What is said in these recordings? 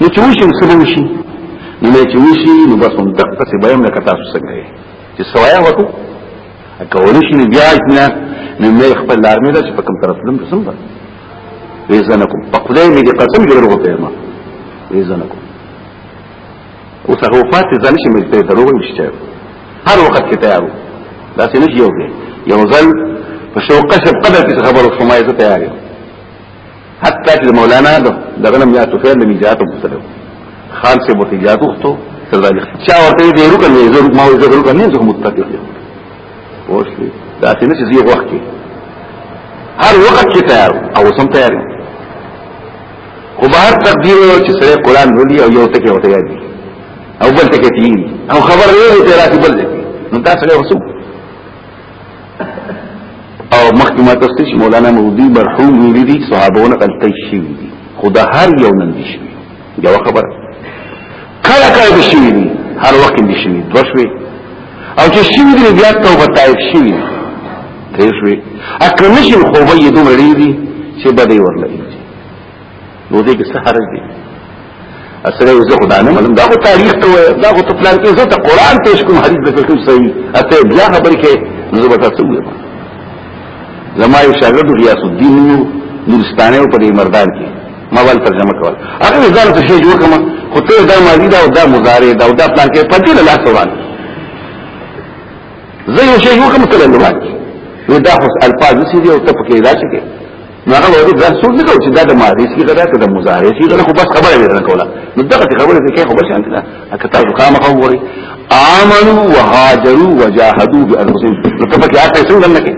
نو چې وشي څه به وشي نو چې وشي نو بس هم دقه څه به هم لکه تاسو څنګه یې چې سوایا وکړو کولای شي بیا نه نو مې خپل لار مې ده چې په کوم طرف لم تسم ده ویزنکم په خدای مې دې قسم جوړ وکړ ما ویزنکم او څه هو فات ځل شي مې ته درو نشته هر وخت کې تیارو دا څه نه یو دی یو ځل په شوق شپ قدر کې خبرو شمایزه تیارې حتی چې مولانا د دغه نم یا توفیر د میجات مختلو خال سے متیجات وختو سردار چا ورته دې روکه نه زه ما زه روکه نه زه متفق یم وښلی دا څنګه چې زه وخت کې هر وخت کې تیار او سم تیار یم خو بهر تقدیر چې سره قران ولي او یو ټکی وته یادي او بل ټکی تیری او خبر نه دی راځي بل ټکی نو تاسو له وسو او مخکې ما تاسو ته مولانا مودي مرحوم ویلي دي صحابهونه غلطي شي دي خدا هر یو نن دي شي دا خبره کله کله دي شي دي هر وخت دي شي دوشوي او چې شي دي بیا توبه تایب شي تیشوي اکه نشي خو به یې دومره دي چې بده ورلې نو دې کې څه حرج دی اصله یو ځخ دانه ملم دا خو تاریخ ته وای دا خو ته پلان کې زه ته قران پیش کوم حدیث به کوم صحیح اته بیا خبر کې زه به تاسو وایم زما یو شاګرد ریاض الدین نو نورستانه په دې مردان کې ما ول ترجمه کول هغه ځان ته شی جوړ کما خو ته دا ماضی دا او دا مضارع دا او دا پلان کې پدې له لاس وړاندې زه یو شی جوړ کما ته لاندې وای دا خو الفاظ سې دي او ته پکې دا څه کې نو هغه وایي دا څه نه کوي چې دا د ماضي سی غدا ته د مضارع سی غدا خو بس خبره یې نه کوله نو دغه خبره ته کې خو بس انت دا کتاب قام خوري امنوا وهاجروا وجاهدوا بانفسهم نو ته پکې اته څنګه نه کې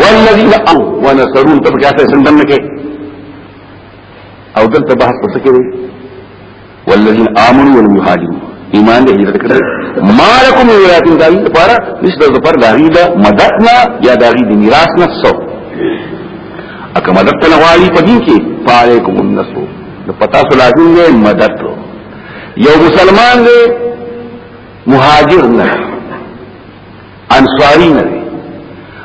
والذین او ونصرون ته پکې اته څنګه نه کې او دلته بحث څه کوي والذین آمنوا ولم یهاجروا ایمان دې هجرت کړل مالکم ولاتین دای لپاره نشته زفر داغی دا مددنا یا داغی دی میراث نه سو اکه مدد ته غواړي په دین کې فعلیکم النصر نو پتا سو لازم دی مدد یو مسلمان دی مهاجر نه انصاری نه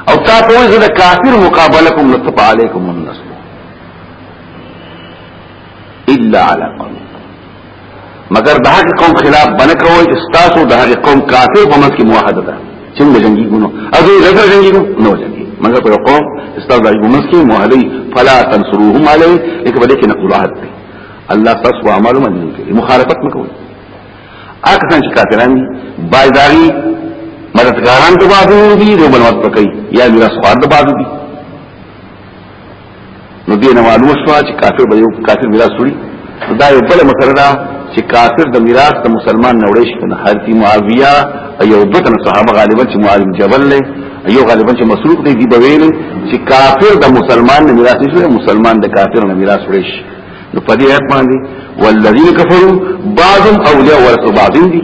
او تا په وځه د کافر مقابله کوم نو فعلیکم النصر الا على قوم مگر د هغه قوم خلاف باندې کوي چې تاسو د هغه قوم کافر په منځ کې موحد ده څنګه جنگي ګونو اځو غیر جنگي ګونو نو جنگي مگر په قوم تاسو د هغه منځ کې موحدي فلا تنصروهم عليه لکه بده کې نقول عهد دی الله تاسو عملو باندې کوي مخالفت مکوئ اکثر چې کافران دي بازاري مددګاران د بازو دي د بنوات پکې یا میراث خوار د بازو دي نو دې نه معلومه شو چې کافر به یو کافر میراث وړي دا یو بل مسله ده چې کافر د میراث د مسلمان نه وړي شي نه حضرت معاویه ایو دغه صحابه غالبا چې معاذ جبل له ایو غالبا چې مسروق دی دی بویل چې کافر د مسلمان نه میراث شي مسلمان د کافر نه میراث وړي شي نو په دې آیت باندې والذین کفروا بعضهم اولیاء ورث بعضین دي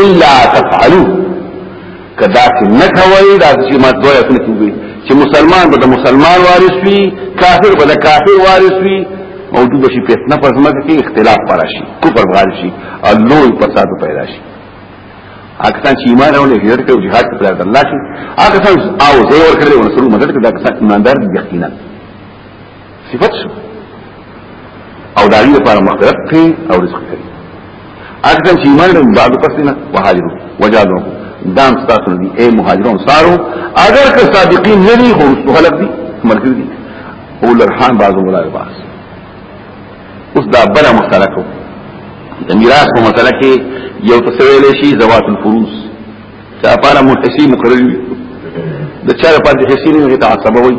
الا تفعلوا کدا چې نه کوي دا چې ما دوه یې کوي چې مسلمان به د مسلمان وارث وي کافر به د کافر وارث وي موجود شي فتنه پر زمکه کې اختلاف پر شي کفر غال شي او لوی فساد پیدا شي اکسان چې ایمان او هجرت کوي jihad ته پلان الله شي اکسان او زه ور کړی ورسره مدد کړه اکسان ایماندار دي یقینا صفت شو او داوی لپاره مغفرت کوي او رزق کوي اګه چې ایمان لري بعد پس نه وهاجرو وجادو دام ستاسو دي اي مهاجرون سارو اگر که صادقین نه دي خو خلق دي مرګ دي او لرحان بعضو ولا باس اوس دا بل مشترکو د میراث په مسله کې یو تسویل شي زوات الفروس چې اپاره متسی مقرری د چا په دې حصے نه تعصبوي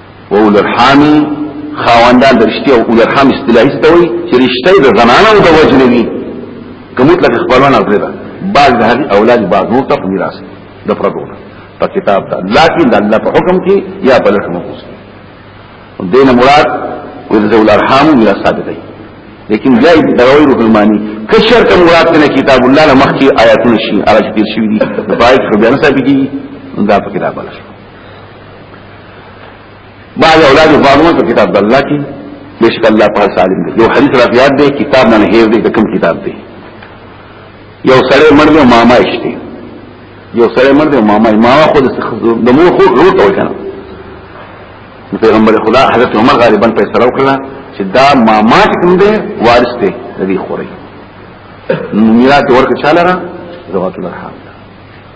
و اولرحام خواندان د رشتي او اولرحام اصطلاحي ستوي چې رشتي د زنانو د وجنه وي کومت لکه خپلوان او ده بعض د هغه اولاد بعض نور ته میراث د پردونه په کتاب ده لکه د الله په حکم کې یا په لټ مقصد دین مراد ورزه الارحام میراث ثابت دی لیکن بیا د روي روح المانی کشر ته مراد نه کتاب الله نه مخکي آیاتونه شي ارج دې شي دي په پای کې بیان ثابت دي دا په کتاب الله بعض اولاد فاطمه په کتاب الله کې بشک الله تعالی سالم دی یو حدیث را یاد دی کتاب نه هیر دی د کوم کتاب دی یو سره مرد او ماما اشته یو سره مرد او ماما ما خود د مو خو روح ته وکنه پیغمبر خدا حضرت عمر غالبا په سره وکړه چې دا ماما کوم دی وارث دی د دې خوري میراث ورکړ چاله را زوات الرحم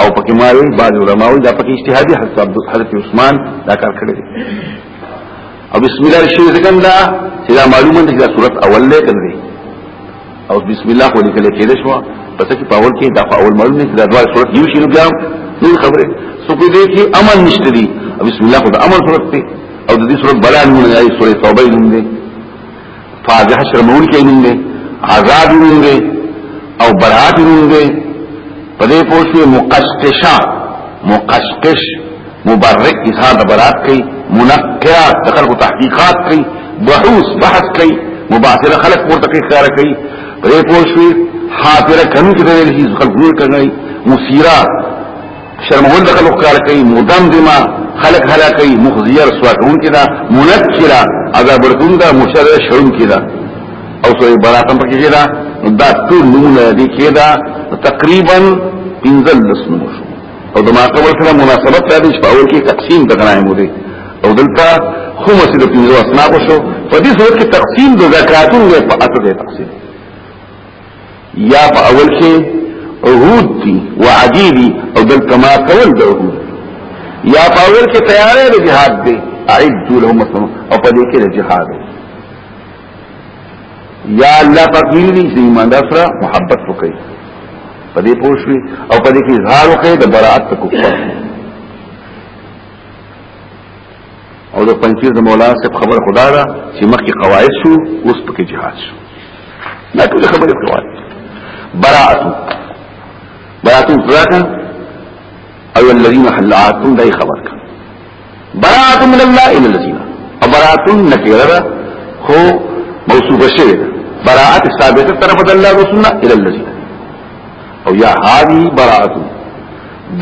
او پکې ماوي بعض علماء دا پکې اجتهادي حضرت عبد حضرت عثمان دا کار کړی دی او بسم الله شي ځکه دا چې دا معلومه ده چې دا صورت اول نه کړی او بسم الله خو لیکل کېده شو پس کې په اول کې دا په اول معلومه ده دا ډول صورت یو شي نو بیا نور خبره سو په دې کې امن نشته دي بسم الله خو دا امر صورت دی او د دې صورت بلان مونږه یې سورې توبه یې فاضح شرمون کې نوم دی عذاب نوم دی او برات نوم دی په دې پوښتې مقشقشا مقشقش مبرئ اظهار برات کوي منقرات د خلکو تحقیقات کوي بحوث بحث کوي مباحثه خلک ورته کوي خیال کوي په دې پوښتې حافره کمی کې دی چې خلک نور کوي مسیرات شرمول د خلق کار کوي مدام دما خلق هلاکي مخزير سواتون کدا منکرا عذاب ورکون دا مشر شرم کدا او سورې براتم پکې کدا دا ټول نمونه دي کدا تقریبا پنځل لسنو شو او دما قبل سره مناسبت ته دي چې په اول کې تقسیم د غنایم ودی او دلته خمس د پنځو اسناق شو په دې صورت کې تقسیم د زکاتونو په اته تقسیم یا په اول کې عهود دي وعدي دي او دلته ما کول د عهود یا په اول کې تیارې د جهاد دي اعد لهم مصنوع او په دې کې د جهاد یا الله پاک ویلي چې ایمان داسره محبت وکړي په دې پوښوي او په دې کې اظهار وکړي د برائت کو او د پنځیر د مولا صاحب خبر خدا را چې مخکې قواعد شو اوس پکې جهاد شو دا ټول خبرې قواعد براءت براءت ذاته او الذين حلعاتهم دای خبر کا براءت من الله الى الذين براءت نکره خو موصوفه شوی براءت ثابته طرف الله رسولنا الى الذين او یا هذه براءت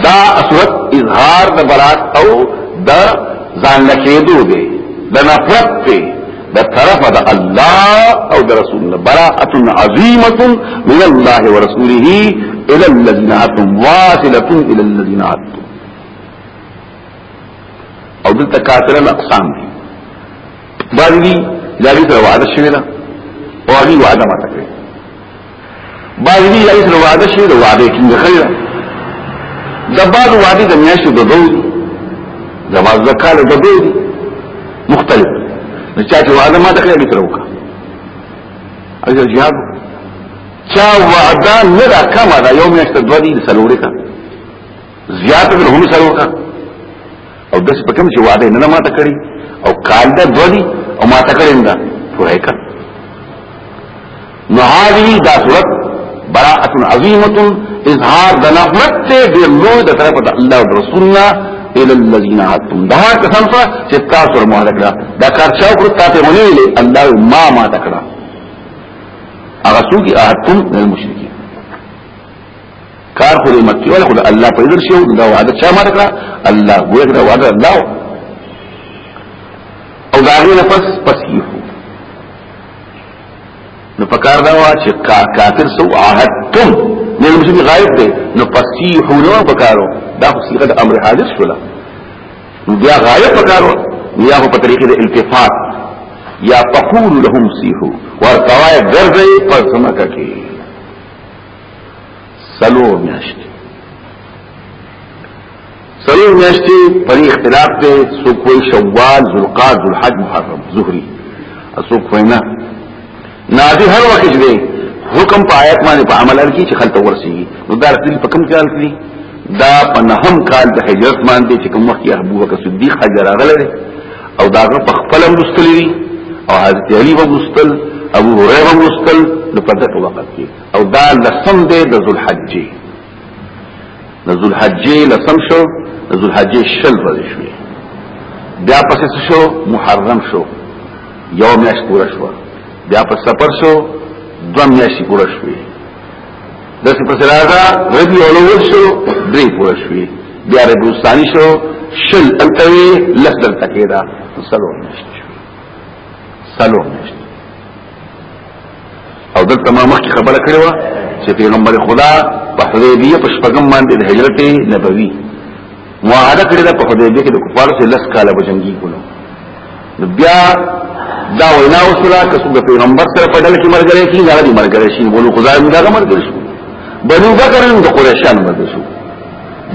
دا اصلت اظهار د براءت او د ځان لکېدو دی د نفرت دی د طرف د الله او د رسول الله براءت عظیمه من الله ورسوله الى الذين عادوا واصله الى الذين عادوا او دلته کافرانه اقسام دي باندې لاري ته وعده شوی دا او هغه وعده ماته کړی باندې یې د وعده شي د وعده ټینګه کړی د بعد وعده د میاشتو د دوی د بعد د کال د دوی مختلف نه چا چې وعده ما دخل به تروکا اجل جهاد چا وعده نه را کما دا یو میاشت دوه دي سلوري کا زیات به هم سلوري کا او داس په کوم چې وعده نه ماته کړی او کال دا دوی او ماته کړی دا پوره کړ نو هذه دا صورت براءه عظیمه اظهار د نعمت ته د لوی د طرف د الله او رسولنا الى الذين عدتم دا قسم څه چې تاسو مو هلکړه دا کار چا کړ تاسو غونې له الله ما ما تکړه هغه څوک عدتم المشرکین کار خو دې مکه ولا خو الله په دې شو دا وعده چا مات کړه الله ګویا دا وعده الله او دا غي نفس پسیح نو پکار دا وا چې کا کافر سو عهدتم نه مسلمان غایب دی نو پسیح نو پکارو دا خو صيغه د امر حاضر شولا نو بیا غایب پکارو یا په طریقې د التفات یا تقول لهم سیحو ورتوای ګرځي پر سمکه کې سلور میاشتې سلور میاشتې پر اختلاف ته څوک وایي شوال ذوالقعده ذوالحج محرم زهري څوک وایي نه نادي هر وخت دی حکم په آیات باندې په عمل ارکی چې خلته ورسیږي نو دا رسول په کوم کال کې دا په نهم کال د هجرت باندې چې کوم وخت یې ابو بکر صدیق حجر راغله او دا په خپل مستلوي او حضرت علی ومستل ابو هريره مستل د پدغه وخت کې او دا لسم دی د ذوالحجې د ذوالحجې لسم شو د ذوالحجې شل ورځې شوې بیا پسې شو محرم شو یو میاش پورا شو بیا په سفر شو دو میاشتې پورا شوې د څه پسې راځه ربي اولول شو درې پورا شوې بیا ربي ثاني شو شل التوي لس دلته کېدا سلو میاشتې سلو میاشتې او دلته ما مخکې خبره کړې و چې پیغمبر خدا په حدیبیه په شپږم باندې د هجرت نبوي معاهده کړې ده په حدیبیه کې د کفارو سره لس کاله بجنګي کولو نو بیا دا وینا وسره چې څنګه پیغمبر سره په ډله کې مرګره کې نه لري مرګره شي بولو خدای موږ هغه مرګره شو بنو بکر د قریشان مرګره شو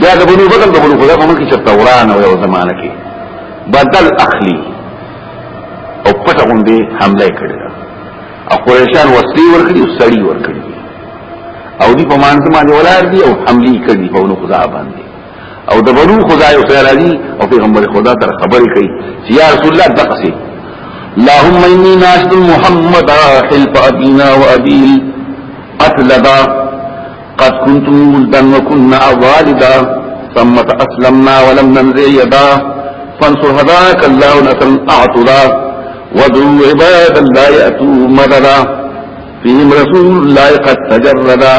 دا د بنو بکر د بنو خدای په ملک کې چرته ورانه یو زمانہ کې بدل اخلي او پټه غونډې حمله کړې ده او قریشان وسلې ورکړي او سړي ورکړي او دی په مانځ باندې ولار دي او حملي کړي په نو خدا باندې او د بنو خدای او سره دي او پیغمبر خدا تر خبرې کوي چې یا رسول الله دقسي اللهم اني ناشد محمد حلف ابينا وابيل قتلبا قد كنت ملدا وكنا والدا ثم تأسلمنا ولم ننزع يدا فانصر هداك الله نسل اعطلا وادعو عبادا لا ياتوا مددا فيهم رسول الله قد تجردا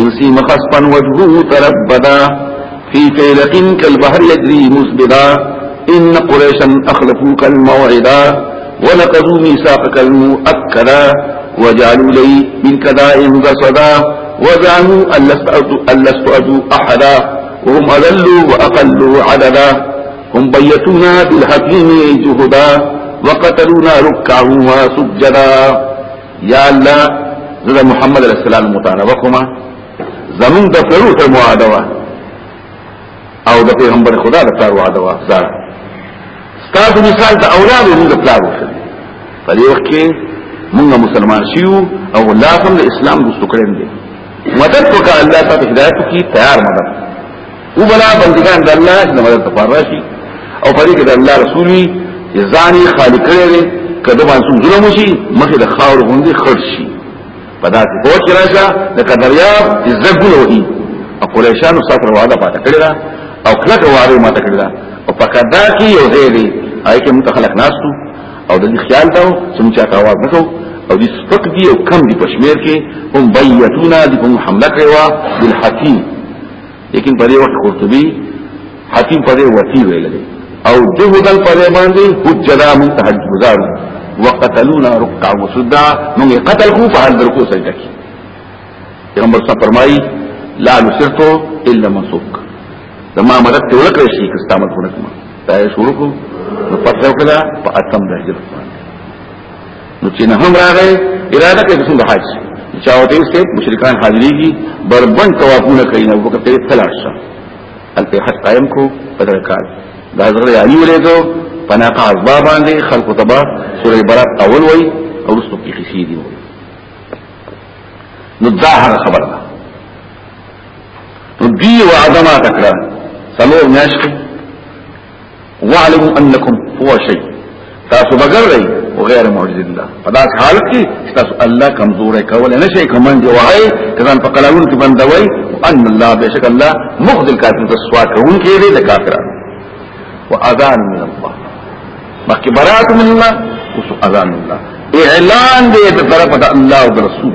انسي مخصفا وجهه تربدا في فيلق كالبحر يجري مزبدا ان قريشا اخلفوك الموعدا ونقضوا ميثاقك المؤكدا وجعلوا لي من كدائم جسدا وزعموا أن لست أدو أحدا وهم أذلوا وأقلوا عددا هم بيتونا بالحكيم جهدا وقتلونا ركعا وسجدا يا الله زد محمد عليه السلام مطالبه کوما زمون د پرو ته معاهده وا او د پیغمبر خدا د پرو وعده وا ځار ستاسو مثال د اولاد او د پلار وشو په دې وخت کې موږ مسلمان شیو او الله هم د اسلام دوستو کړم دي مدد وکړه الله تعالی هدایت کی تیار مدد او بلا بندگان د الله د مدد لپاره راشي او په دې کې د الله رسول وي ځاني خالق کړي کله باندې ظلم شي مخه د خاور غوندي خرج شي په داسې کوټ کې راشه د کندریاب عزتونه وهي او قریشانو سره وعده پاتې کړی دا او کلک وعده ماته کړی دا او په کدا کې یو ځای دی آی کې موږ خلک ناستو او د خیال دا چې موږ چاته आवाज نکو او دې سپک دی او کم دی پښمیر کې هم بیتونا دې په حمله کړو بالحکیم لیکن په دې وخت قرطبي حتیم په دې وتی ویل او جهدل په دې باندې حجدا من تهجدار وقتلونا ركعا وسدا من قتل کو فهل درکو سجده کی پیغمبر صلی الله فرمایي لا نصرت الا منصوب زما مدد ته ورکړ شي که ستاسو مدد ونه کوم دا شروع کو نو پاتې وکړه په اتم درجه نو چې نه هم راغی اراده کوي څنګه حج چاوته سي مشرکان حاضرېږي بربند توافونه کوي نو وکړه په تلاش شه البته حج قائم کو بدر کال دا حضرت علي ورېدو پناقه ازبا باندې خلق تبا سورې برات اول وای او رسو کې خسي دي نو دا هغه خبره ده نو دی وعده ما تکړه سلور میاشتې وعلموا انکم هو شی تاسو بغیر دی او غیر معجز الله پدا حال کې تاسو الله کمزور کول نه شي کمن دی وای کزان په قلاون کې بندوي ان الله بشک الله مخذل کافر تسوا کوون کې دی د کافرانو واذان من الله مخبرات من الله وسو اذان الله اعلان دې ته طرف الله او رسول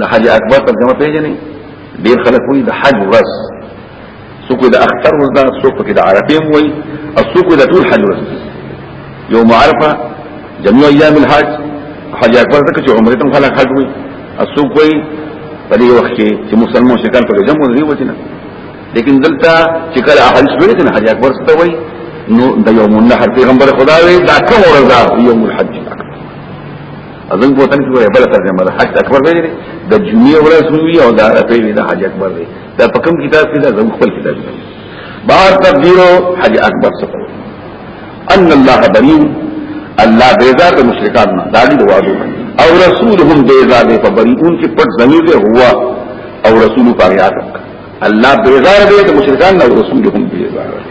د حج اکبر ترجمه پیژنې ډیر خلک وایي د حج ورځ څوک د اختر ورځ ده څوک د عرفه وایي او څوک د ټول حج ورځ یوم عرفه جميع ايام الحج حج اکبر ته چې عمره تم خلک حج وایي او څوک وایي په دې وخت کې چې مسلمان شکل په جمع دی وځنه لیکن دلته چې کله اهل سپېڅ نه حج اکبر ته وایي نو د یوم النحر پیغمبر خدا وی دا کوم ورځ ده یوم الحج اذن په وطن کې وایي بل ترجمه ده حج اکبر ویل دي د جمعې ورځ وی او دا رفیل ده حج اکبر دی دا په کوم کتاب کې ده زموږ خپل کتاب دی بار تقدیر حج اکبر څه ان الله بریم الله بیزار د مشرکان نه داړي د وادو او رسول هم بیزار دی په بریون کې پټ ضمیر دی هوا او رسول په یاد الله بیزار دی د مشرکان نه او رسول هم بیزار دی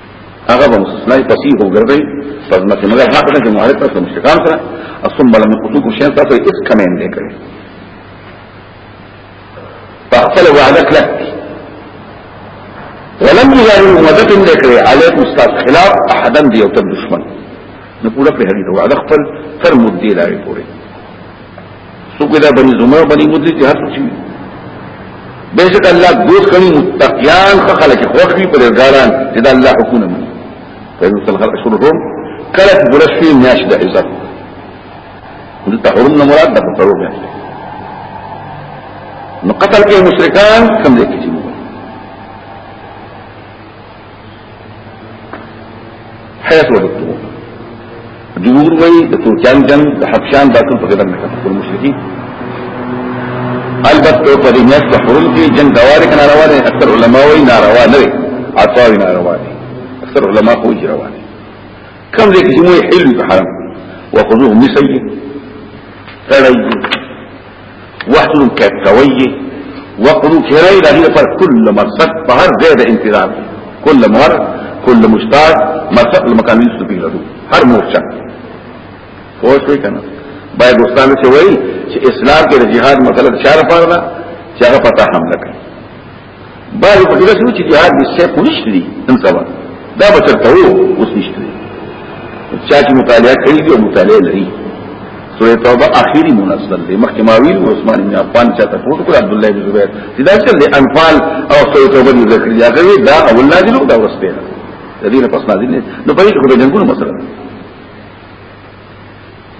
هغه به مستثنی پسیح وګرځي پس مکه مگر حق نه چې معارض سره مشرکان سره اصم بل من قطو کو شین تاسو هیڅ کمې نه کړی فاقتل وعدک لك ولم يجاري مدد نه کړی علیکم استاد خلاف احدن دی او تر دشمن نو پورا په هغه وعده خپل تر مدې لاري پورې څوک دا بني زمر بني مدلج هر څه شي بیشک الله دوست کړي متقیان خلک خوښ وي پرېزګاران چې دا الله حکومت مني فإن سلخ الأشهر الحرم کله چې ګرس شي میاش د عزت د تحرم نه مراد د تحرم نه نو قتل کې مشرکان کم دي کې حیث وجدتمو جمهور وی د ترکیان جنگ د حبشان دا ټول په ګډه نه کړو مشرکین البته په دې میاشت حرم کې جنگ دواره کنه روانه اکثر علما وی ناروا نه وي اطاوی ناروا دي اکثر علما خو جی روانه کم دې کې موږ حل په حرم وخذوه مصری تړي وحل کیف کوي وقرو کړی د دې پر کل مرصد په هر ځای د انتظار کل مر کل مشتاق مرصد المکان یوسف به له هر مورچا پوه شئ کنه بای دوستانو چې وایي چې اسلام کې د جهاد مسله شارفه ده چې هغه پتا حمله کوي بعض په دې شو چې جهاد به څه پولیس دي ان سبا دا به ترته وو اوس نشته چا چې مطالعه کوي او مطالعه لري سورې توبه اخیری منزل دی مخکې ماویل او عثمان بن عفان چا ته پوښتنه کړه عبد الله بن زبیر چې دا څه دی انفال او سورې توبه دې ذکر دی هغه دا اول نازل او دا ورسته ده دې نه پس نازل نه نو په دې کې د جنگونو مسله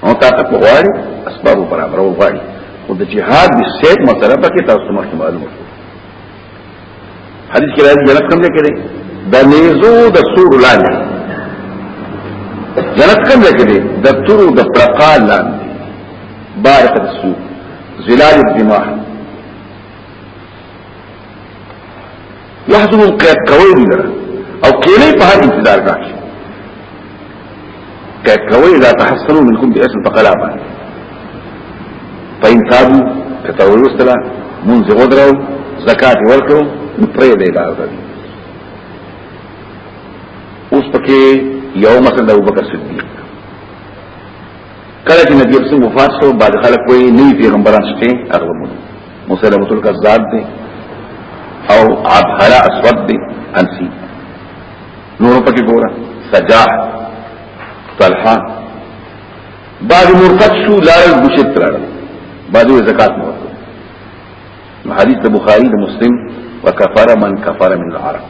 او تاسو په غواړي اسباب برابر او غواړي او د جهاد د سیب مسله په کې تاسو مخکې معلومه شو حدیث کې راځي جنت کوم ځای کې دی د نیزو د سور لاندې جنت کوم ځای کې دی د تورو د پرقا لاندې بارق السوق زلال الدماء يحضر قید کوي دي او کینه په هر انتظار راځي قید کوي لا تحصلوا منكم باسم فقلابا فإن تابوا كتابوا الوستلا منذ غدروا زکات ورکړو نو پرې دی لار دی اوس پکې یو مثلا د ابوبکر صدیق کله چې نبی رسول وفات شو بعد خلک کوئی نوی پیغمبران شته هغه مسلمت القذاب دی او عبهره اسود دی انسی نور پکې ګوره سجاح طلحه بعد مرتد شو لار بشت لار بعد زکات نو حدیث د بخاری د مسلم وکفر من کفر من العرب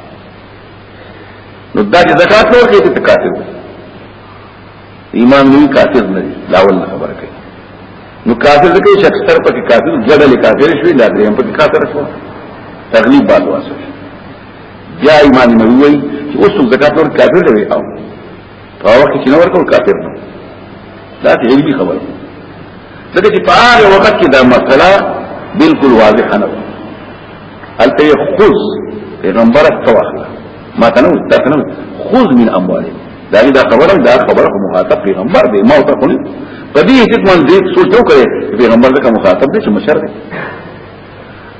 نو دا چې زکات نو کې ته کافر ایمان لوی کافر نه دی لاول خبره کوي نو کافر ځکه چې اکثر پکې کافر جړل کافر شوی دا دریم پکې کافر شو تغلیب بعد واسو بیا ایمان نه وی چې اوس زکات ور کافر دی او په وخت کې نور کول کافر نه دا ته علمي خبره ځکه چې په هغه وخت کې دا مسله بالکل واضحه نه البته خذ پیغمبر استواخله ما تنو دا تنو خذ من اموالي دا دا خبره دا خبره مخاطب پیغمبر دی ما ته خو نه په دې هیڅ من دې سوچ نو کړي پیغمبر دا مخاطب دی چې مشر دی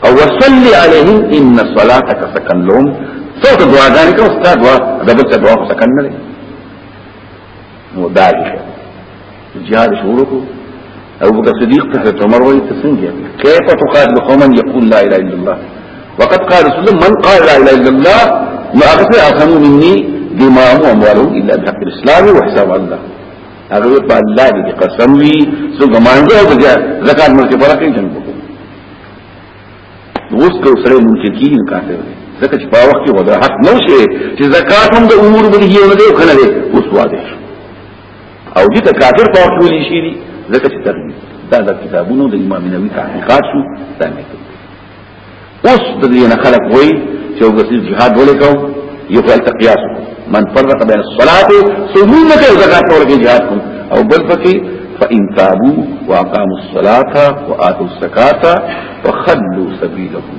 او وصلي عليهم ان صلاتك سكن لهم څو دعاګانې کوم ستاسو دعا دغه دعا سکن نه نو دا دی جهاد شروع کو ابو بکر صدیق ته عمر وایي ته څنګه کیف تقاتل قوما یقول لا اله الا الله وقد قال رسول الله من قال لا اله الا الله ما اغفر اصحاب مني دماهم واموالهم الا بحق الاسلام وحساب الله هغه په الله دې قسم وي څو ګمانځو او زکات مرکه برکې جنبو اوس که سره منکر کیږي کافر دی ځکه چې په وخت کې ودا حق نو شي چې زکات هم د امور باندې یو نه دی کنه دی اوس واضح شو او دې ته کافر په وخت ولې شي ځکه چې تر دا د کتابونو د امام نووي تحقیقات شو دا نه کوي اوس د دې نه خلق وای چې وګورئ جهاد ولې کو یو خپل تقیاس من فرق بین الصلاه سجود کې زکات ورکې جهاد کوم او بل پکې فإن تابوا وأقاموا الصلاة وآتوا الزكاة فخلوا سبيلهم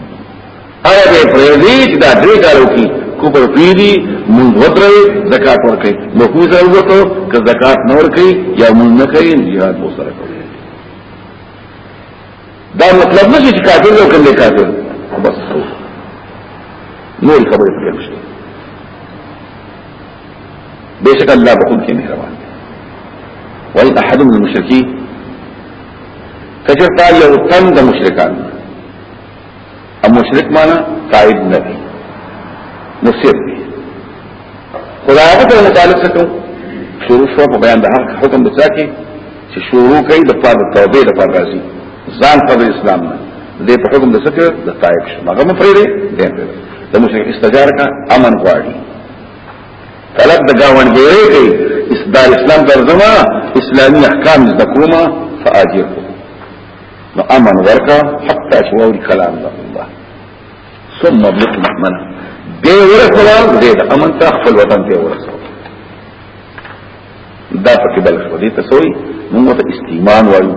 ایا به پریزی چې دا درې کارو کې کوپر پیری مونږ وترې زکات ورکړي نو کوی سره وته که زکات نه ورکړي یا مونږ نه کوي jihad مو سره کوي دا مطلب نه چې کافر یو کنده کافر بس نور خبرې پکې نشته بشک الله بخون کې مهربان وای احد من المشرکین کچرتا یو تن د مشرکان او مشرک معنا قائد نه دی مصیر دی خدای هغه ته متعلق څه کوم شروع شو په بیان د هر حکم د څاکي چې شروع کوي د پاره توبه د پاره راځي ځان په اسلام نه دې په حکم د څه کې د تایب شو هغه مفرې دې د مشرک استجاره کا امن غواړي طلب د گاونډیری کوي اسدار اسلام درځما اسلامي احکام زده کومه فاجر نو امن ورکا حتی شووري کلام ده الله ثم ابلغ مأمنا دی ورسوا زید امن تا خپل وطن ته ورسوا دا پکې بل شو دي ته سوې موږ ته استیمان وایو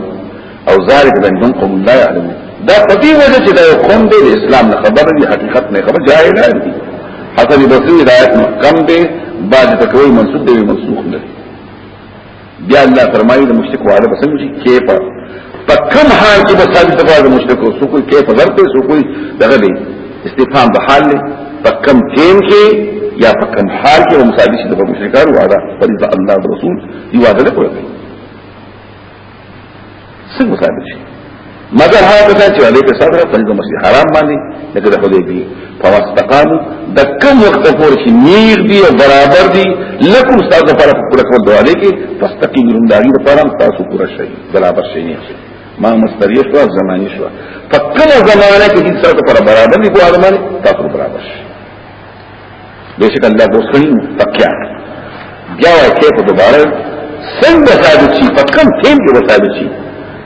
او ذالک بندون قوم لا يعلم دا پتی وجه چې دا قوم دی اسلام نه خبر دی حقیقت نه خبر جاهلان دي حسن بصری روایت محکم دی بعد تکوی منسوخ دی منسوخ نه بیا الله فرمایي د مشرک واده بسنګ شي کیفه په کم حال کې به ثابت کړه د مشرکو سو کوئی کیف ورته سو کوئی دغه دی استفهام به حال له پکم کیم کې یا پکم حال کې مصابي شي د مشرکان وعده فرض الله رسول دی وعده نه کوي څنګه مصابي شي مگر هغه کسان چې علیه صدر په دې مسجد حرام باندې لکه د حدیبی په واستقام د کم وخت پورې چې نیر دی او برابر دی لکه استاد لپاره په کله کې فاستقیمون دایره لپاره تاسو پوره شئ برابر شئ نه شئ ما مستریح شو زمانی شو په کومه زمانه کې هیڅ سره پر برابر نه کوه ارمان تا پر برابر شي بیشک الله بوسخن پکیا بیا کې په دوباره څنګه ثابت شي په کوم ټیم کې ثابت شي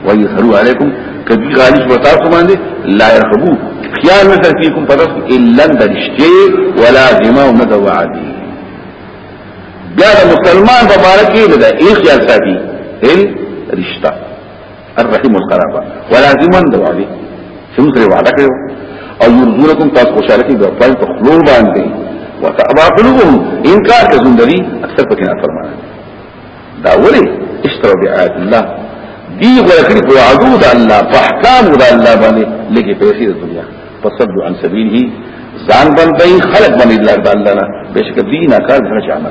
وایي هرو علیکم کدی غالب وتا کو باندې لا يرحبو خیال نه تکلیکم پدس الا درشته ولا جما نه دوعدي بیا مسلمان مبارکې نه ده اخیال ساتي ال رشتہ الرحیم القرابه ولازما د وعده چې موږ سره وعده کړو او يرزقكم تاسو خوشاله کې د خپل په خلو باندې وتابع قلوبهم انکار کوم دلی اکثر پکې نه فرمایي دا ولې اشتروا بآيات الله دی غلکړي په وعدو د الله په احکام د الله باندې لګي پیسې د دنیا فصد عن سبيله ځان باندې خلق باندې الله تعالی نه بشک دین کار نه چانه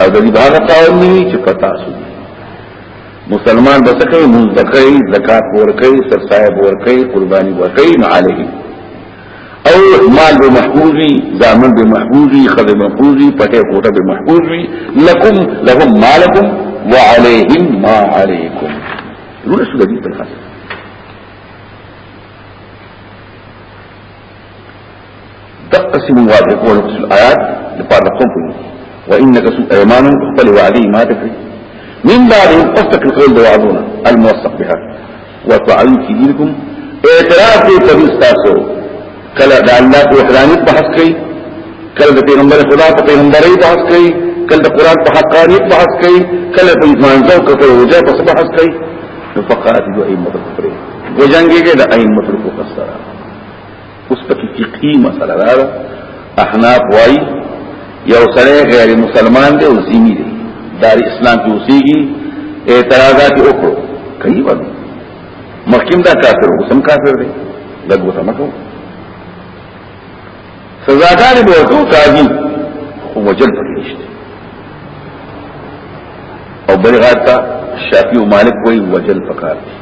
او د دې بهر قائل نه وي چې پتا سو مسلمان بس کوي مونږ کوي زکات ورکوي سر صاحب ورکوي قرباني ورکوي نو عليه او مال به محفوظي ځامن به محفوظي خدای محفوظي پټه کوټه به محفوظي لكم لهم مالكم وعليهم ما عليكم نو څه دې په خاصه دقسی موافق و نقص الآیات لپار لقوم پوئی و انکا سو ایمانو اقبل وعدی ما تکری من بعدهم قصدك القول دوعدونا الموثق بها وتعلم في دينكم اعتراف دي قبل ستاسو کله د الله په وحدانیت بحث کوي کله د پیغمبر خدا په پیغمبري بحث کوي کله د قران په حقانيت بحث کوي کله په ایمان او کفر او جهاد په بحث کوي نو فقط دوی متفقين وجنګيږي د ائمه الفقهاء سره اوس پکې فقهي مسله ده احناف وايي یو سره غیر مسلمان دی او زمي دی دار اسلام کې اوسېږي اعتراضات وکړو کوي ونه مخکیم دا کافر او سم کافر دی دغه ته مکو سزاګان به ورته قاضي او وجل پکې نشته او بلغات شافعي او مالک وایي وجل پکار دی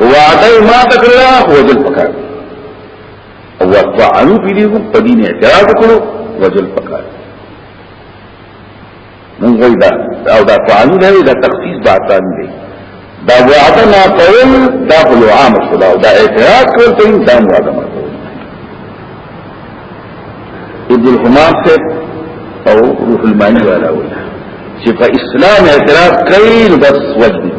وعده ما تکړه وجل پکار او وطعنو پی دیو پا دین اعتراض کرو وجل پکار من غوی دا او دا طعنو دا دا تخصیص باعتان دی دا وعده ما قول دا قلو عام صدا او دا اعتراض کرو تا این دام وعده ما قول ابن الحمام سے او روح المانی والا ہوئی چې په اسلام اعتراض کوي بس وجدي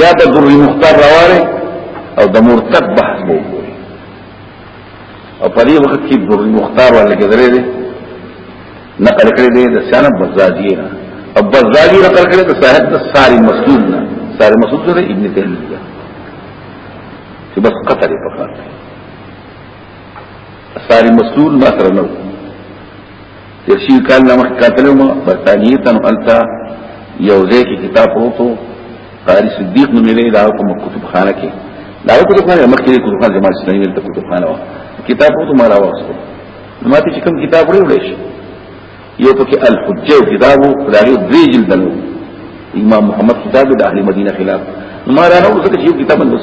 یا د در مختار روانه او د مرتد بحث مو وګوري او په دې وخت کې در مختار ولا کېدلې دي نقل کړی دی د سیانه بزاجی نه او بزاجی نقل کړی د صاحب د ساری مسعود نه ساری مسعود سره ابن تیمیه چې بس قطر په کار دی ساری مسعود ما سره نو یو شي کال نه مخ کاتلو ما برتانیې ته نو التا یو ځای کې کتاب وروته قاری صدیق نو ملي دا کوم کتب خانه کې دا کتب خانه مخ کې کتب خانه جماعت اسلامي ته کتب خانه وا کتاب وروته ما راوستو نو ماته چې کوم کتاب وروړې شي یو پکې الحجه کتابو دا یو دی جلد نو امام محمد کتاب د اهل مدینه خلاف ما راوستو چې یو کتاب نو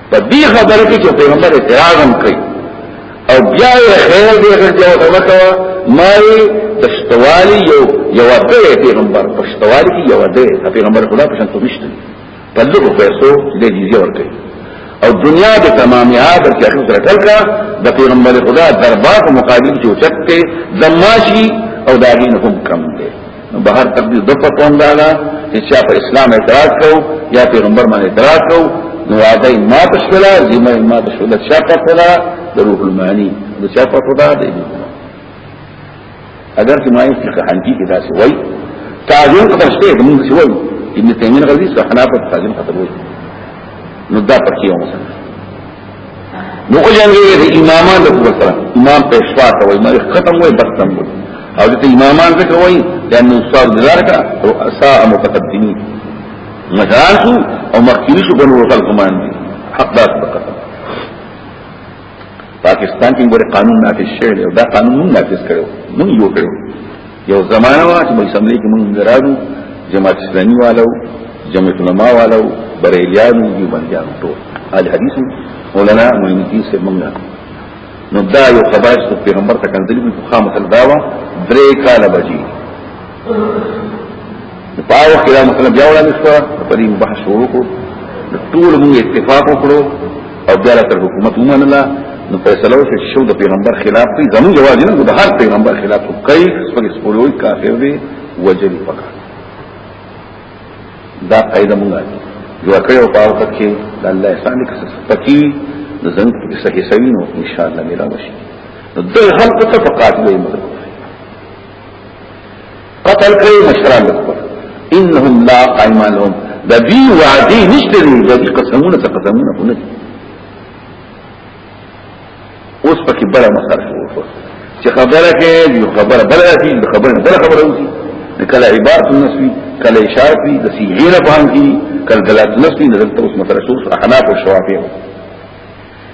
په دې خبره کې چې پیغمبر اعتراض هم کوي او بیا یې خیر دې ګرځي او وکړه ما تشتوالي یو یو دې پیغمبر پښتوالي کې یو دې پیغمبر خدا په شانته نشته په لږو پیسو دې جزیه ورکړي او دنیا د تمامي عاد کې اخر سره کړکا د پیغمبر خدا دربار په مقابل کې اوچت کې زماشي او داګین هم کم دی بهر تقدیر د پتون دا ده چې چا په اسلام اعتراض کو یا پیغمبر باندې اعتراض کو نو وعده ما تشولا ذمه ما تشولا چا په خدا د روح المانی د چا په خدا د ابن اگر چې ما یې فقه حنفي کې داسې وای تعظیم قدر شته موږ څه وایو ابن تیمیه غزي څخه حنابلة تعظیم قدر وای نو دا پکې یو مثلا نو او جنګي د امامان د کومه سره امام په شفاعت وای ما ختم وای بس تم وای او د امامان څخه وای لانه استاد ذلك رؤساء متقدمين مشران شو او مخکینی شو بنو خلق مان دي حق دار فقط پاکستان کې ګوره قانون نافذ شوی دی دا قانون نافذ کړو نو یو کړو یو زمانہ وا چې اسمبلی کې موږ درادو جماعت اسلامي والو جمعیت علماء والو بریلیانو دی بندیانو ټول اهل حدیث مولانا معین الدین سے منګا نو دا یو خبر چې پیغمبر ته کندلی په خامه داوا درې کال بجی پاو کې دا مطلب بیا وړاندې شو په دې بحث وکړو ټول موږ اتفاق وکړو او بیا تر حکومت ومنله نو فیصله وشو چې شو د پیغمبر خلاف دی زموږ جواز نه د هر پیغمبر خلاف کوي سپک سپولوي کافر دی وجل پکار دا قاعده موږ جو کړو پاو کې د الله احسان کې سپکی د زنګ په صحیح سوي نو ان شاء الله میرا وشي نو د خلق ته فقات وي مطلب قتل کړی مشران خپل انهم لا قائمان لهم د دې وعده نشته دی د دې قسمونه څه قسمونه نه دي اوس پکې بل مسله شو چې خبره کې دی خبره بل راځي د خبره بل خبره وځي کله عبارت نسوي کله اشاره وي د سیغې نه پام کی کله دلالت نسوي نظر ته اوس مسله شو احناف او شوافی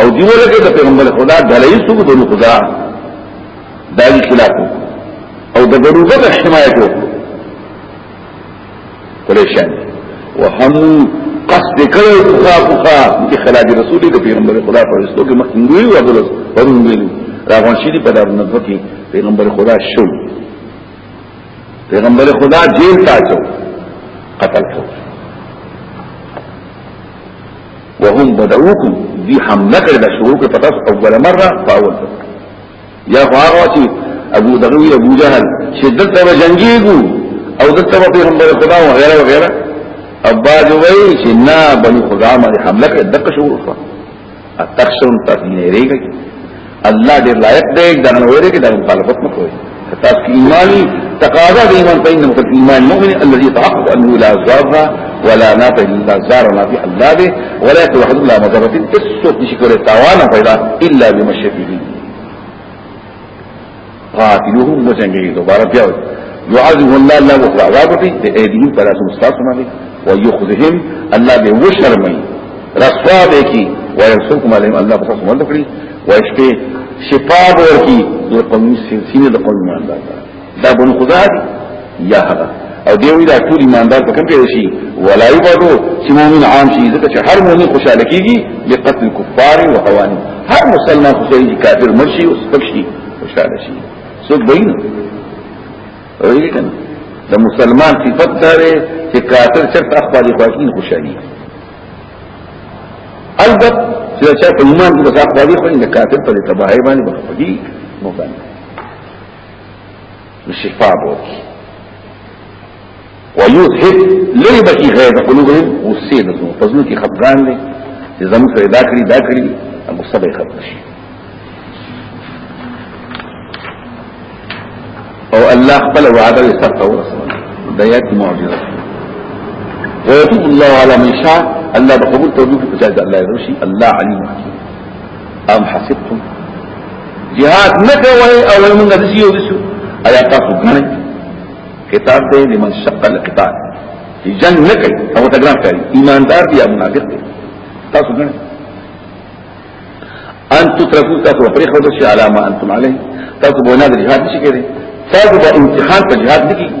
او دیو لکه د پیغمبر خدا ډلې څوک بنو خدا دایي خلاف او د بنو خدا حمایت وکړو قریشان وهم قصد کړو خدا خدا چې خلاف رسول د پیغمبر خدا پر استو کې مخنګوي او غلط ورنګوي راغون شي په دار نه پکې پیغمبر خدا شو پیغمبر خدا جیل تاجو قتل کړو وهم بدعوكم دي حمله کړې د شروع کې پتاس اول مره فاول یا هغه چې ابو دغوی ابو جهل چې دلته به جنگيږي او دلته به پیغمبر خدا او غیره او غیره ابا جو وی چې نه بنو خدا باندې حمله کړې دغه شروع شو اتخشون تاسو نه ریږي الله دې لایق دی دا نه وایي چې دا مخالفت نه کوي تاسو کې ایمان تقاضا د ایمان په انه مخ ایمان مؤمن الذي تحقق انه لا ضرر ولا نافع الا ضرر ما في الله به ولا يكون احد لا مضره اس سوء شي کوله تاوان پیدا الا بمشيئته قاتلوهم وجنګي دوباره بیا يعذب الله الله وقرا عذابتي بأيديهم فلا سمستاس مالي ويخذهم الله به وشرمي رسوا به کی ويرسلكم عليهم الله بخص مند کړی واشته شفاء ورکی د قوم سینې د قوم ایماندار دا بن خدا دی یا هغه او دی وی دا ټول ایماندار په کوم کې شي ولا یبدو چې مؤمن عام شي ځکه چې هر مؤمن خوشاله کیږي بقتل کفار او هوان هر مسلمان خوشاله کافر مرشي او سپکشي خوشاله شي څوک به نه وایي کنه د مسلمان صفت دا دی چې کافر چرته خپل خوښي خوشالي البته چې چا په ایمان کې بساق باندې خو نه کافر په تباہي باندې بخښي مو باندې نو شفا بورکی ويذهب لوی بکی غیظ قلوبهم غصه د زمو فزنو کی خفغان دی چې زمو سره دا کړی دا کړی ابو سبه ختم شي او الله خپل وعده یې سره ورسول دا یت معجزه ويتوب الله على من شاء الله بقبول توبه په ځای د الله رشي الله عليم حکیم ام حسبتم جهاد نه کوي او موږ د دې یو دسو ایا تاسو غنئ کتاب دې لمن شق القتال چې جنگ نه کوي او ته ګران کوي ایماندار دی منافق دی تاسو غنئ ان تتركوا تاسو پرې خو دشي علامه انتم عليه تاسو بونه د جهاد نشي کېږي تاسو به امتحان په جهاد نه کېږي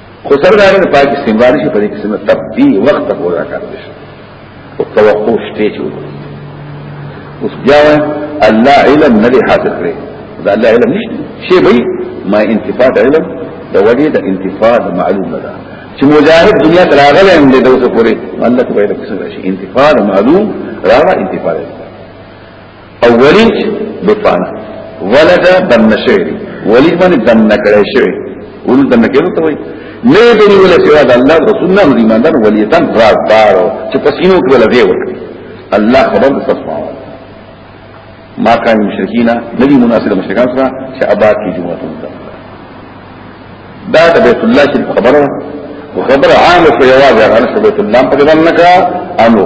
خو سره دا نه پاک استعمال شي په دې کې سم تبدی وخت په ولا کار دي او توقف شته چې اوس بیا الله علم نه حاصل کړي دا الله علم نشته شی به ما انتفاع علم د وجه د انتفاع معلومه ده چې مجاهد دنیا ته راغلی هم دې دوسه پوری الله ته وایي چې انتفاع معلوم راغله انتفاع او ولید بفانا ولد دن شوی دی ولید باندې دن کړی شوی ول دن کړو ته وای نه دی ول سوا د الله رسول نه دی ماندر ولیدن رازدارو چې پسینو کې ولغه وکړي الله خبر د صفا ما کان مشرکینا ندی مناسب مشرکان سره چې آباد کی جمعه ته دا د بیت الله چې خبره خبر عام په یوازې هغه بیت الله په دې باندې کا انو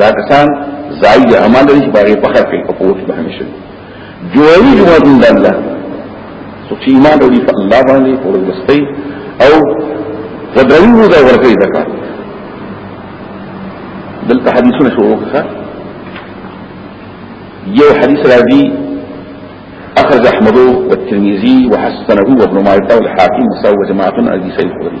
دا کسان زائی عمل لري چې باغې په خیر کې په قوت به همیشه جوړي جوړ د الله سو چې ایمان لري په الله باندې او مستي او ودرنګو دا ورته ځکه دلته حدیثونه شروع کړه یو حدیث راځي أخرج أحمد والترمذي وحسنه وابن ماجه والحاكم وسوى جماعة أبي سيد الخدري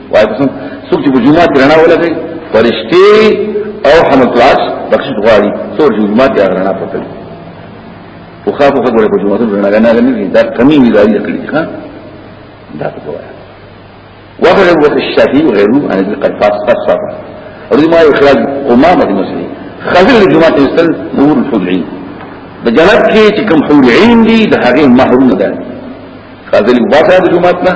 وای په څوک چې په جمعه کې رڼا ولګي فرشتي او حمدلاس بخشش غواړي څو جمعه کې رڼا پته خو خافو خبره په جمعه کې رڼا نه لګي دا کمی ویلای کړی ښا دا څه وایي وغير وقت الشافعي وغيره عن ابن قيفاس قصر ورضي ما يخرج قمامة المسلمين خزر الجماعة يستل نور الفضعين د جنت کې چې کوم حور عین دي د هغه محروم ده فاضل واسه د جمعه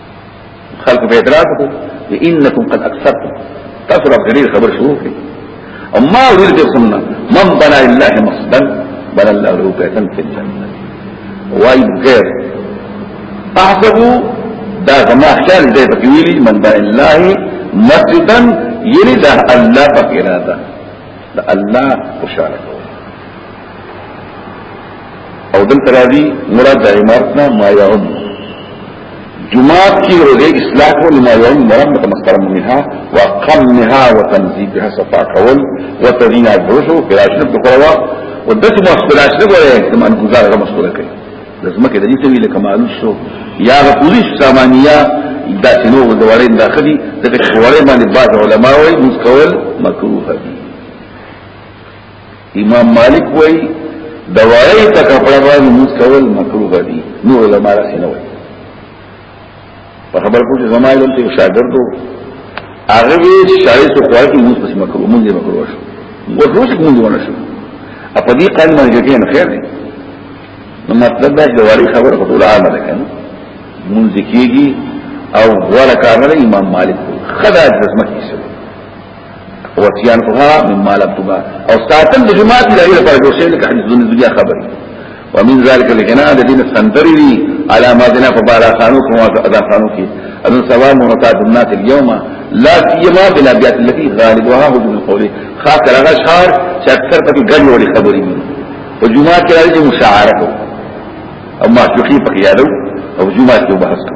خلق به ادراک کو انکم قد اکثرتم تاسو رب غنی خبر شروع کړي اما ورد سننا من بنا الله مصدا بنا الله له بيتا في الجنه وايد غير احسبوا دا زما خیال دی په ویلي من بنا الله مسجدا یری دا الله په اراده دا الله خوشاله او دلته راځي مراد د عمارت نه ما يعم جماعت کی روزه اصلاح کول ما يعم مراد د مستر منها وقمها وتنزيبها صفا کول وتدين الدروس فلاشن په قروا ودته مو فلاشن غوړې احتمال گزار غو مسؤل کوي لازمه کې د دې سوي لکه معلوم شو یا د پولیس سامانیه دا تنو د وړې داخلي د وړې باندې بعض علما وايي مسکول مکروه دي امام مالک وای د وړې ته کپړه باندې موږ کول مکروه دي نو علماء راځي نه وای په خبر پوه زمایل ته شاګرد وو هغه وی شایې څو خوا کې موږ پس مکروه موږ مکروه شو ورته څه موږ ونه شو په دې قال باندې کې نه خیر دی نو مطلب دا چې وړي خبره په ټول عامه ده کنه موږ کېږي او ورکه امام مالک خدای دې زمکه وصيانها مما لم تبا او ساتن د جماعت د اړه پر جوړ شوی د حدیث د دنیا خبر ومن ذلك لكنا د دین سندری دی علی ما دنا فبارا خانو کما ادا خانو کی ان سوا مرتاد الناس اليوم لا سيما بالابيات التي غالبها هو من قوله خاص لغا شعر چې اکثر پکې ګڼ وړي خبرې دي او جمعه کې راځي مشاعره کو اما شوخي پکې یادو او جمعه کې بحث کو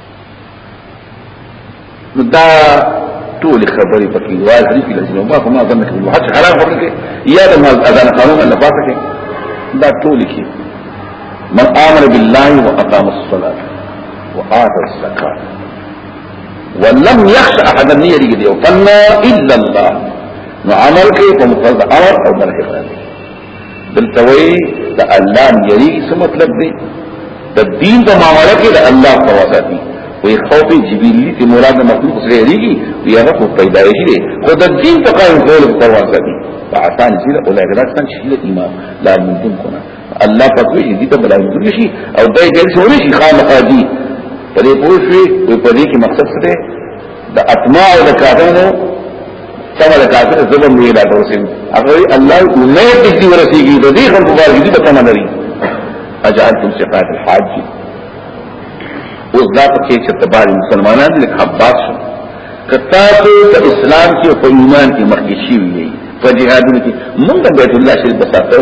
دا ټول خبرې پکې واځي حدیث کې لږه ما فما ظنك بالله حتى حرام خبرې کې یا د اذان قانون الله پاک کې دا ټول کې من امر بالله واقام الصلاه وآت الزكاه ولم يخش احد ان يريد يوفنا الا الله نو عمل کې په مفرد امر او منهي دلته وی د الله یری څه مطلب دی د دین د معاملې کې د الله په واسطه دی وی خوف جبیلی ته مراد مخلوق سره یریږي وی هغه په پیدایشي دی خو د دین په قائم کول په واسطه دی په آسان شي او لا غلط څنګه شي د ایمان لا ممکن کنه الله په کوی دي ته بلای ممکن شي او دای دې څوري شي خامخا دي په دې پوښي په دې کې مقصد څه دی د اتماع د کافرو سمه د کافر زبر نه لا ورسېږي هغه الله امید دې ورسېږي د دې خلکو باندې دې په تمه لري اجعلتم سقات الحاج اوس دا پکې چې تبار مسلمانان دې خباس شو کتا ته په اسلام کې په ایمان کې مخکې شي وي په جهادونو کې موږ بیت الله شریف بساتو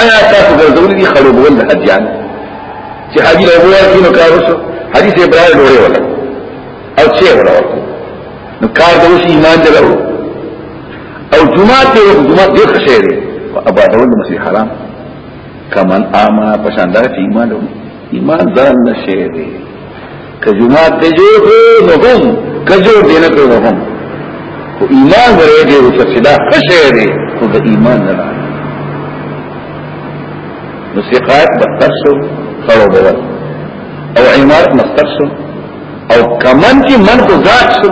آیا تاسو ګرځولې دي خړوبول د حجان چې حاجی له وګړو کې نو کار وشو حاجی ته برای ډوړې ولا او چې ولا نو کار د اوس ایمان دلو او جمعه ته جمعه دې خشه دي ابا ډول مسیح حرام کمن آما پشاندار چې ایمان له ایمان ځان نشه دي که جماعت دی جوړ کړو نو هم که جوړ دی نه کړو هم خو ایمان ورې دی او چې دا خوشې دی خو د ایمان نه راځي نو سقایت بدتر شو خړو بول او عمارت مستر شو او کمن کی من کو ذات شو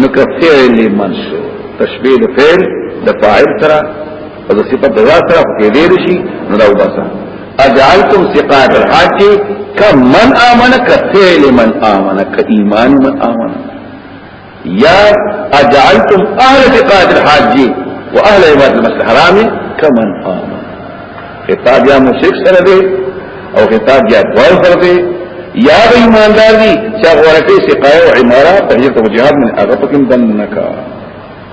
نو که فعل من شو تشبیه فعل د فاعل سره او د صفت د ذات سره کې ډیر شي نو دا وباسه اجعلتم سقاط الحاج کمن امن کفعل من امن ک ایمان من امن یا اجعلتم اهل سقاط الحاج واهل عباد المسجد الحرام کمن امن خطاب یا مشرک سره دی او خطاب یا دوار سره دی یا ایماندار دی چې غورته سقای او عمارت تهجرت او جهاد من هغه پکې دنه کا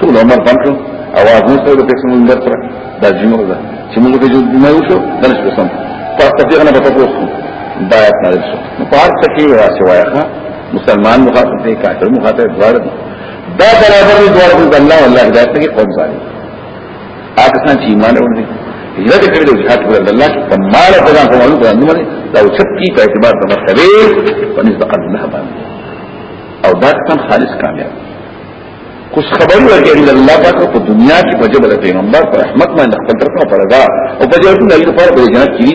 ټول عمر پنځه اواز نه سره د پیسمون در سره دا جمهور ده چې موږ په جوړ نه وشو دلش قسم تاسو ته پیغام به تاسو دا آیت نه رسو نو په هر څه کې را سوایا مسلمان مخاطب دی کافر مخاطب دوار دی دا برابر دی دوار دی الله والله هدایت کې قوم ځای هغه څنګه چې ایمان ورني هجرت کړی دی جهاد پر الله کې په مال په ځان کومو ته نه مله دا او چت کی په اعتبار د مرتبه په نسبت الله باندې او دا څنګه خالص کامیاب کوس خبري ورکړي د الله پاک په دنیا کې په جبل پیغمبر پر رحمت باندې خپل طرف نه پردا او په جنت نه لپاره په جنت کې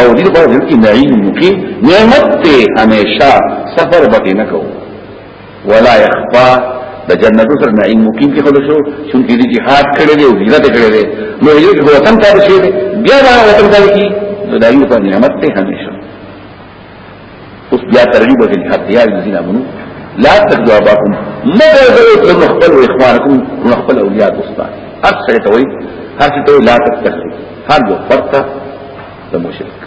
او دې لپاره چې نعیم مقیم نعمت ته همیشه سفر بټی نه کو ولا يخفى د جنت سره نعیم مقیم کې خلک شو چې دې جهاد کړي دي او هجرت کړي دي نو یې وطن ته شي بیا وطن ته کی نو دایو په نعمت ته همیشه اوس بیا ترغیب په الحق یا الذين امنوا لا تجوا باكم ما غيرت من خپل اخوانكم من خپل اولیاء دوستان اکثر ته وای هر څه ته لا تتخذ هر یو فرقه د مشرک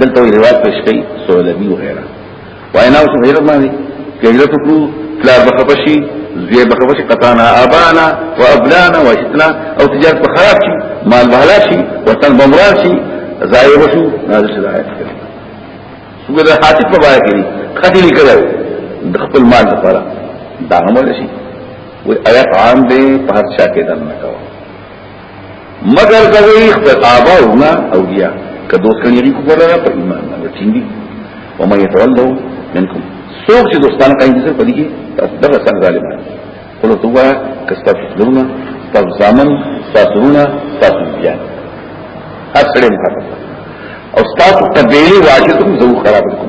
دلته روایت پېښ کړي سولبي وغيرها وینا اوس غیر باندې کله ته کو پلار بخپشي زوی بخپشي قطانا ابانا وابلانا واشتنا او تجارت بخراب شي مال بهلا شي وطن بمرار شي ظاهر شو نازل شي آیت کې څنګه د حاتب په وایي کې خدي لیکلو د خپل مال لپاره دا هم ولشي وي آیات عام دي په هر چا کې دنه کوي مگر کوي خپل آبا او نه او بیا که دوست کني ری کوله نه په ایمان باندې ټینګي او مې تولو منکم څوک چې دوستانه کوي چې په دې کې دغه څنګه ظالم قلو تو وای کستا فکرونه تاسو ځامن تاسو رونه تاسو بیا اصلي مخاطب او تاسو قبيله واجبكم زو خرابكم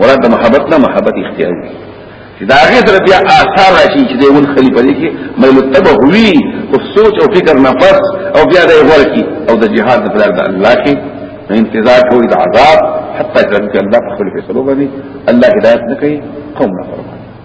مراد د محبت نه محبت اختیاري چې دا هغه سره بیا آثار راشي چې دی ول خلیفہ دی کې مېل تبه هوی او سوچ او فکر نفس او بیا د ورکی او د جهاد په لار د الله کې انتظار کوي د عذاب حتی چې الله په خلیفہ سره باندې الله هدایت نه کوي قوم نه فرمان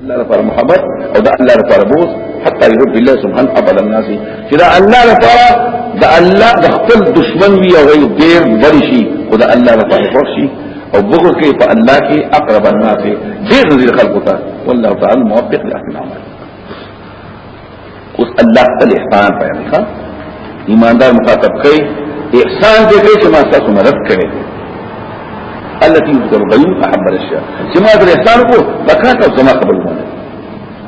الله لپاره محبت او دا الله لپاره بوز حتى يحب الله سبحانه ابل الناس چې دا الله لپاره دا الله د خپل دشمن وی او غیر ډیر ورشي او دا الله لپاره فرشي او بغض کې په الله کې اقرب الناس ډیر نزل خلقته والله تعالى موفق لاحسن عمل اوس الله خپل احسان بیان کړ ایماندار مخاطب کوي احسان دې کوي چې ما تاسو مدد کړې التي يذكر غيوم احب الاشياء چې ما در احسان کو بکات او زما قبول باندې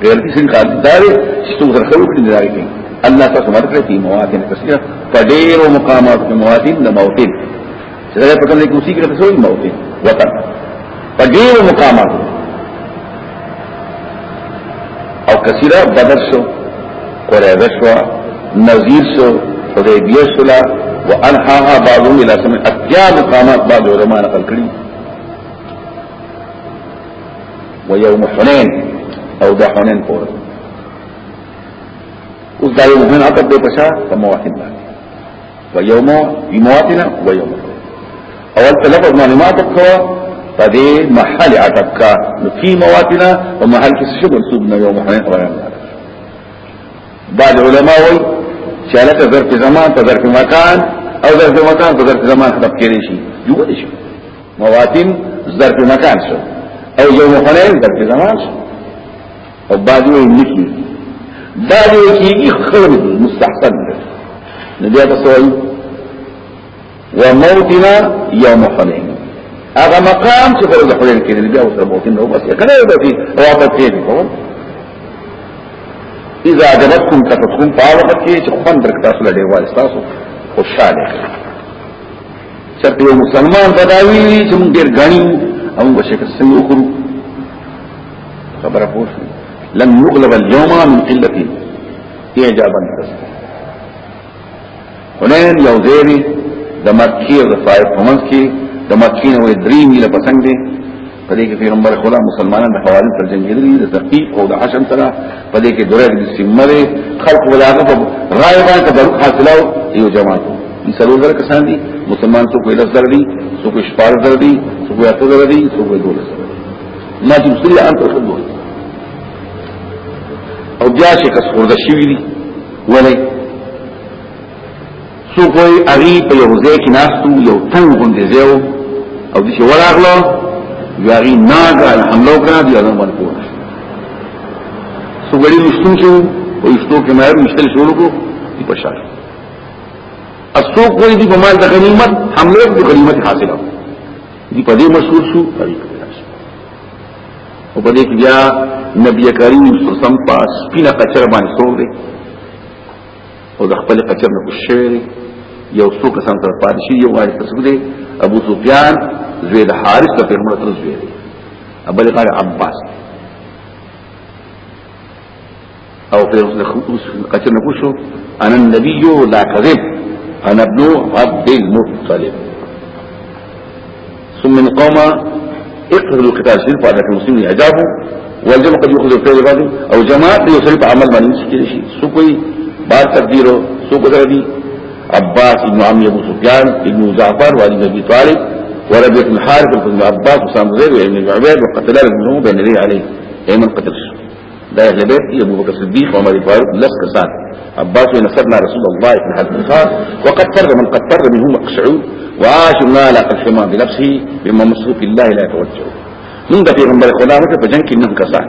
غیر دې څنګه کار دار چې څو سره خلق دې راغی کوي الله تاسو مدد کړې په مواطن کثیره په ډېرو مقامات په مواطن د موطن سره په کوم کې کوسی کې رسول مو کې وطن په ډیر مقامات او کثیره بدر شو قریظه شو نذیر شو حدیبیه شو وانحاها بعضهم الى سمع اتیا مقامات بعض علماء نقل کړی ويوم حنين او دا حنين پورا اوس دا یو مهم عقد دی پشا په مواحد باندې ويوم يمواتنا ويوم اول تلفظ معنی ما تکوا فدی محل عتکا نفی مواتنا ومحل کس شو منصوب نا یوم حنین قرآن بعض علماء وی چالت ظرف زمان تا ظرف مکان او ظرف مکان تا ظرف زمان خطب کرے شی جو بلی شو مواتن ظرف مکان شو او یوم حنین ظرف زمان شو او بعضی وی نکی بعضی وی کیگی خرم دی مستحسن دی نبی آتا سوائی وموتنا یوم حنین اغا مقام چې فرض حنین کې نبی او سره موتین نو بس کنه یو دی رابط کې دی کوم اذا عجبتكم تفتكم فاوقت کې چې خوان درک تاسو لړې وای تاسو خوشاله چرته یو مسلمان بداوی چې موږ ډیر غنی او موږ شکر سنګو کړو خبر پوش لن نغلب اليوم من قلة اعجابا تستا حنین یو زیری د مکی او د طائف په منځ کې د مکی نو درې میله پسنګ دي په دې کې پیغمبر خدا مسلمانان د حوالې تر جنگیدل دي د تقیق او د حشم سره په دې کې دوره د سیمره خلق ولاغه په رائے باندې تبر حاصلو یو جماعت دي څلور زر کسان دي مسلمان څو کوی لس زر دي څو کوی شپار زر دي څو کوی اته زر دي څو کوی دوله زر ما چې مستری ان ته خدو او بیا چې کس خورده شوی دی ولې سو کوئی اغي په یو ځای کې ناستو یو تنګ غونډې ځای او د شي وراغلو یو اغي ناګه حمله وکړه دی اعظم باندې پوه سو غړي مشتون شو او یشتو کې مې مشتل شروع کو دی په شاله اسو کوئی دی په مال د غنیمت حمله د غنیمت حاصله دی په دې مشهور شو او په دې کې بیا نبی کریم صلی الله علیه وسلم په سپینه قچر باندې سور دی او د خپل قچر نه کوشوي دی یو څو کسان تر پاتې شي یو غاړي تسو دی ابو سفیان زوی د حارث ته پیغمبر تر زوی دی ابل قال عباس دی او په قتل نفوسو انا النبي لا كذب انا ابن عبد المطلب ثم من قوم اقتل القتال سيد فعلا كمسلم يعجابه والجمع قد يخذ الفعل بعض او جماعت يسري په عمل باندې شي شي سو کوئی بار تقدیرو سو کو دی عباس ابن عم ابو سفيان ابن جعفر وعلي بن ابي طالب وربيعه بن حارث بن عباس وسام زيد وابن عبيد وقتلال بن عمر بن عليه ايمن قتل دا اهل بیت دی ابو بکر صدیق عمر فاروق لس کسان عباس بن سرنا رسول الله بن حد الخاص وقد فرغ من قد فرغ منهم مقشعون وعاش ما لا قد حما بنفسه بما مصروف الله لا يتوجه من دا پیغمبر خدا مکه په جنگ کې نه کسان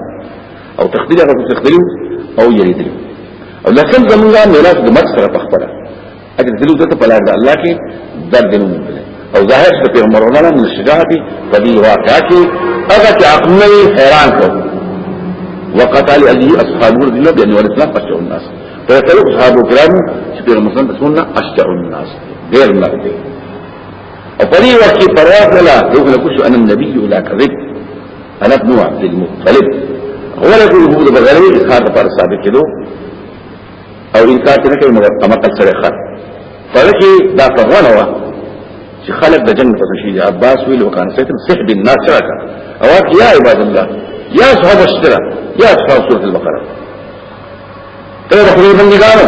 او تخديل هغه تخديل او يريدل او لکن زمونږه میراث د مرګ سره په خپل اجر دلو ته په لار د الله کې درد نه مونږ او ظاهر د پیغمبرونو نه شجاعت په دې واقع کې هغه چې عقل حیران کړ وقت علی اجي اصحاب رضی الله بن اسلام اشجع الناس فيقول اصحاب کرام چې پیغمبر صلی الله علیه وسلم اشجع الناس غیر نه دي او په دې وخت کې پرواز ولا یو کله کوشو ان النبي لا کذب انا ابن عبد المطلب هو له هو د بغیر اسحاق پر ثابت کړو او انکار څنګه کوي مګر تمقل سره خط فرقي دا کغونه وا چې خلق د جنت پسې شي عباس ویل وکړ سيتم سحب الناس شرکا او يا عباد الله يا صحاب الشرع يا صحاب سوره البقره ته خو دې بندګانو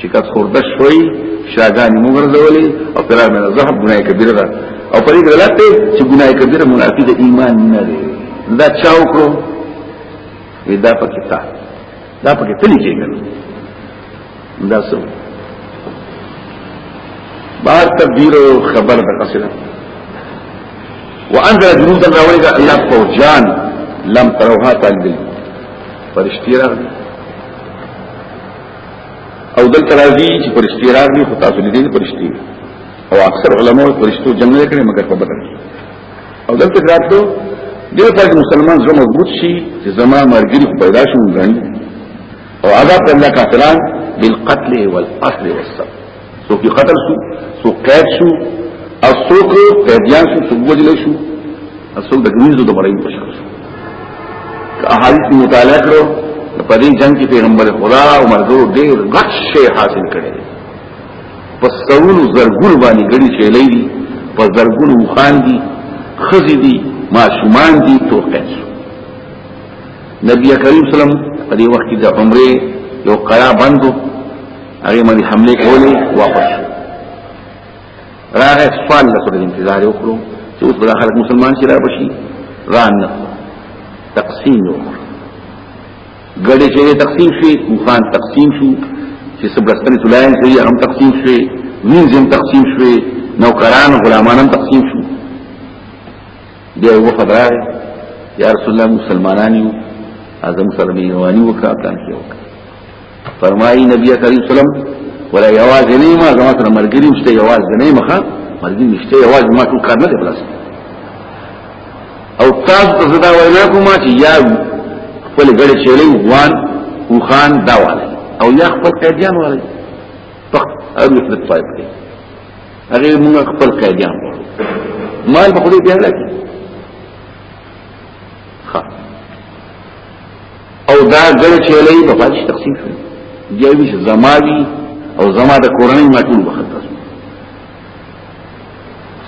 شکست خورده شوي شاګان مو ورزولې او قرار مې زه ګناه کبیره ده او په دې دلالت دی چې ګناه کبیره منافي د ایمان نه دی دا چا وکړو دا پکې تا دا پکې تلې کېږي دا څه بار تدبیر خبر د قصره وانزل جنودا راولګ الله فوجان لم تروها تعالی فرشتي راغله او دلته راځي چې فرشتي راغلي خو تاسو نه دي فرشتي او اکثر علما فرشتو جنگ نه کړي مګر په بدر او دلته راتلو دې په مسلمان زړه مضبوط شي چې زما مرګري پیدا شوم غني او عذاب الله کافران بالقتل والقتل والصبر څوک قتل شو څوک قید شو او څوک قیدیان شو څوک وجل شو او څوک د ګنیزو د مړین په شکل شو که احادیث مطالعه کړو په دې جنگ کې پیغمبر خدا او مرزو ډېر غټ شی حاصل کړي په سونو زرګون باندې غړي شي لې په زرګون وخان دي خزي دي ماشومان دي توقع شو نبی کریم صلی الله علیه وسلم په دې وخت کې د عمره یو قلا بندو هغه باندې حمله کولې واپس راغې سوال له سره انتظار وکړو چې اوس بل خلک مسلمان شي را بشي ران نه تقسیم یو ګړې چې تقسیم شي مخان تقسیم شو چې سبرستنې تلاین شي هم تقسیم شي منځم تقسیم شي نوکران غلامان هم تقسیم شو بیا یو وخت راغی یا رسول الله مسلمانان یو اعظم سره مې رواني وکړه کان کې وکړه فرمایي نبی کریم صلی الله علیه وسلم ولا یواز نه ما زما سره مرګري مشته یواز نه مخه مرګري مشته یواز ما ټول کار نه دی بلاس او تاسو ته زدا وینا کوم چې یا خپل ګړې چيلې وان او خان داواله او یا خپل قیدیان وره په اړه څه پایپ کوي هغه موږ خپل قیدیان مال په خدای پیاله کې او دا ګل چې لې په پاتې تقسیم شو دی وی زما دی او زما د کورنۍ ما ټول بخته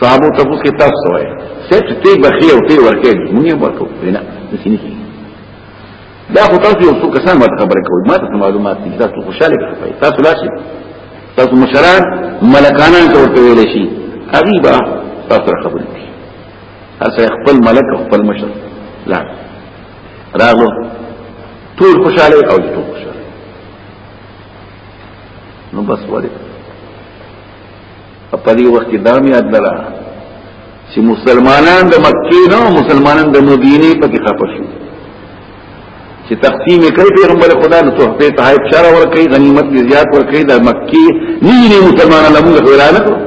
صحابو تاسو کې تاسو وای سټ تی بخي او تی ورکه مونږه ورکو نه نسینه دا خو تاسو یو څو کسان ماته خبرې کوي ما ته معلومات دي تاسو خوشاله کړئ تاسو لاسي تاسو مشران ملکانان ته ورته ویل شي غریبا تاسو خبرې دي اسه خپل ملک خپل مشر لا راغلو ټول خوشاله او ټول خوشاله نو بس وړي په دې وخت کې دا مې یاد لرا چې مسلمانان د مکې نه مسلمانان د مدینه په کې خپه شو چې تقسیم کوي پیغمبر خدا نو ته په تایب چاره ور کوي غنیمت دې زیات ور کوي د مکې نه نه مسلمانان له موږ خیرانه کړو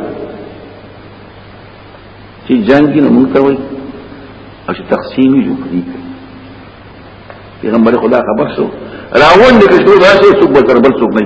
چې جنگ کې نه موږ ته وایي او چې تقسیم یې وکړي پیغمبر خدا خبر شو راوند کې څو راځي څوک به تر بل څوک نه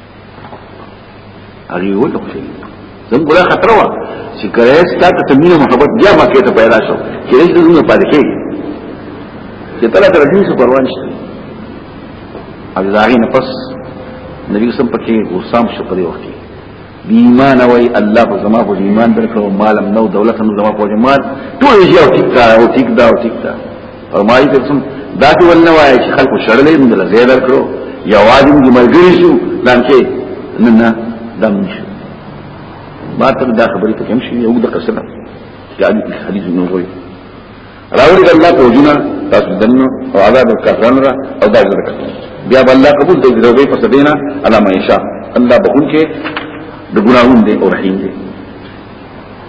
هغه وته خو زم ګره خطر وا چې کله ستاسو ته مینه محبت بیا ما کې ته پیدا شو چې هیڅ دونه پاتې کېږي چې تل تر دې څو پروان شي او ځای نه پس نبی سم پکې غوسام شو په دې وخت کې ایمان وای الله په زما په ایمان درکو مالم نو دولت نو زما په ایمان ټول یې او ټیک دا او ټیک دا او ټیک دا او ما یې ترسم دا ته ولنه وایي چې خلکو شړلې موږ له زیات درکړو یا واجب دې مرګري شو لانکه نه نه دم نشو ما ته دا خبرې ته کوم شي یو د قصه قال في حديث ابن غوي راوړي الله په وجنا تاسو دنو او عذاب کفرن را او دا ذکر بیا الله قبول دې دروي په سدینا علامه عائشہ الله بخون کې د ګناهون دې او رحیم دې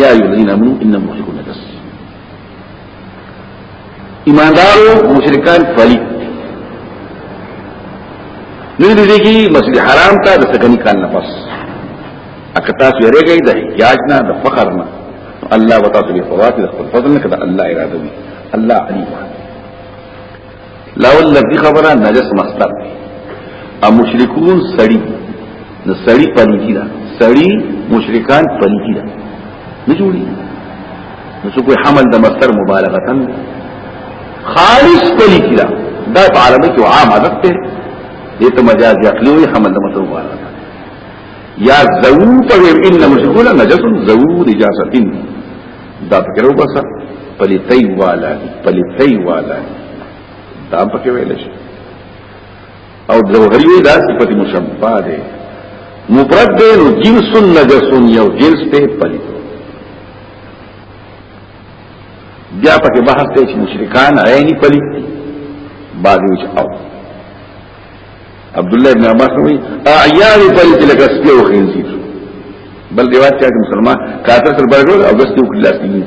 یا ایو الذین امنوا ان مهلکو نجس ایماندارو مشرکان فلی نو دې کې مسجد حرام ته د سکنی کال نه پس اکتا سویره گئی د احتیاج نه د فقر نه الله وتعالى به فوات د خپل فضل نه کړه الله اراده وی الله علیم لاول لفظي خبره نجس مصدر دی او مشرکون سړی نو سړی پلیتی ده سړی مشرکان پلیتی ده نه جوړي نو څه کوئی حمل د مصدر مبالغه تن خالص پلیتی ده دا په عربي کې عام عادت ده دې ته مجاز عقلی وي حمل د مصدر مبالغه یا زو په ان مشرکون نجس زو نجاستین دا فکر وبسه پلیتای والا دی پلیتای والا دی دا پکې ویل شي او جوهری دا صفت مشبہ دی مفرد دی نو جنس نجس یو جنس ته پلیت بیا پکې بحث دی چې مشرکان عیني پلیت دي بعد وچ او عبد الله ابن عباس وی اعیان پرې چې لکه سپي او خنزیر بل روایت کې مسلمان کافر تر برګل او دستي او کلاس دي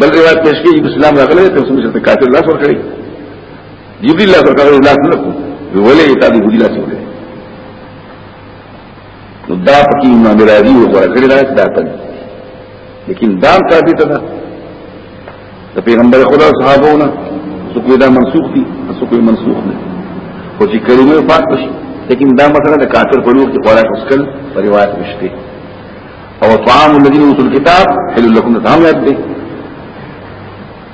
بل روایت کې شي اسلام راغلی ته سمجه ته کافر لاس ور کړی جبريل لاس ور کړی لاس نه کو ولې ته دې ګډي لاس ور نو دا پکې امام راضي وغوړه کړی دا دا ته لیکن دا ثابت ده د پیغمبر خدا صحابهونه څو کوی دا منسوخ دي څو کوی منسوخ نه خو چې کلمه پاک شي لیکن دا مثلا د کافر په لور کې خوراک وسکل په روایت مشته او طعام الذين اوتوا الكتاب حل لكم طعام يد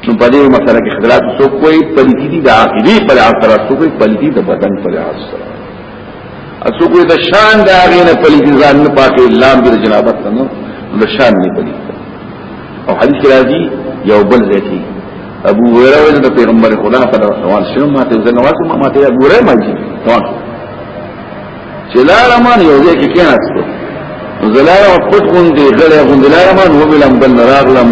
نو په دې مسله کې اختلاف څوک کوي پليتي دي د عقيدي پر اثر څوک کوي پليتي د بدن پر اثر څوک کوي د شان د هغه نه پليتي ځان نه پاکي الله د جنابت نه د شان نه پليتي او حدیث راځي یو بل ځکه ابو هريره وایي د پیغمبر خدا په روان شنو ماته ځنه واسو ماته ابو هريره ماجي روان چلار امان یو ځای کې کېناستو زلار او پټ غوندې غلې غوندې لار امان و بلم بل راغلم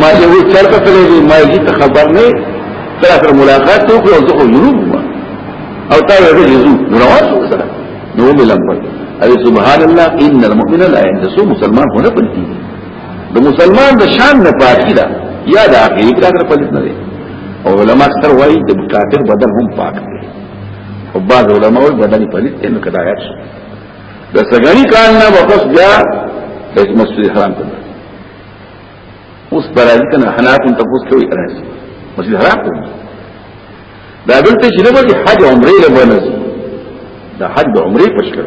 ما یې و چرته تلې دي ما یې ته خبر نه تر اخر ملاقات وکړو او زه خو جنوب ما او تا یې دې زو روان شو سره نو بلم بل اي سبحان الله ان المؤمن لا ينجسو مسلمان هونه پلتي د مسلمان د شان نه پاکي دا یا د عقیده کار پلت نه دي او علما اکثر وایي د کافر بدن هم پاک دي او بعض علماء وایي بدن پلیت دی نو کدا غیر شو د سګړی کال نه واپس بیا د مسجد حرام ته اوس برازي کنه حنات ته پوس کوي راځي مسجد حرام ته دا دلته چې نه وایي حج عمره له ونځي دا حج عمره پښکر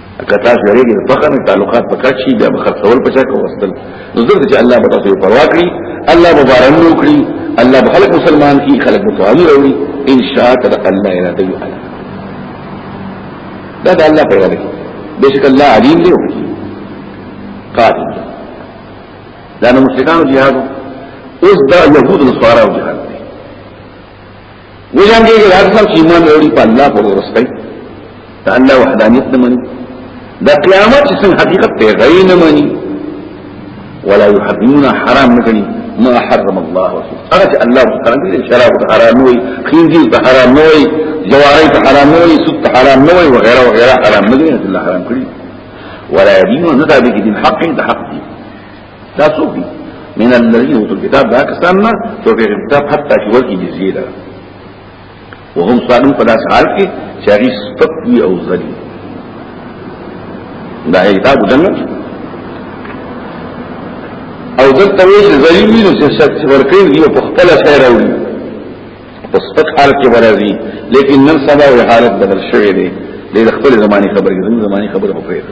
کتا سرېږي په خنه تعلقات په کټ شي بیا خرڅول په چا کوستل نو زرد چې الله به تاسو په پروا کړی الله به باران وکړي الله به خلک مسلمان کی خلک متوالي وي ان شاء الله الله اراده وي دا د الله په اراده کې بشک الله علیم دی او قادر دا نو مشرکان جهاد اوس دا يهود نصارا جهاد وجان کې هر څوک چې ایمان لري په الله پر ورسته دا الله وحدانیت نه مني دا قیامت چې حقیقت ته غي نه مني ولا يحرمون حرام نه کوي ما حرم الله ورسول هغه چې الله حرام کړی شراب حرام وي خنزیر ته حرام نه وي جواری ته حرام نه وي سود حرام نه وي وغيرها وغيرها حرام نه دي الله حرام کړی ولا يدين نه دا به دین حق ته حق دي دا څوک دي من الذين اوتوا الكتاب دا کسان نه چې په کتاب حتی چې ورکی جزیه ده وهم صادم په داس حال کې چې هغه سپک وي او ذلیل دا کتاب دنه او دلته وی چې ذلیل وي نو چې شک ورکړي دی په خپل خیر وي په سپک حال کې ورځي لیکن نن سبا وی حالت بدل شوې ده د خپل زماني خبرې زموږ زماني خبره خو پیدا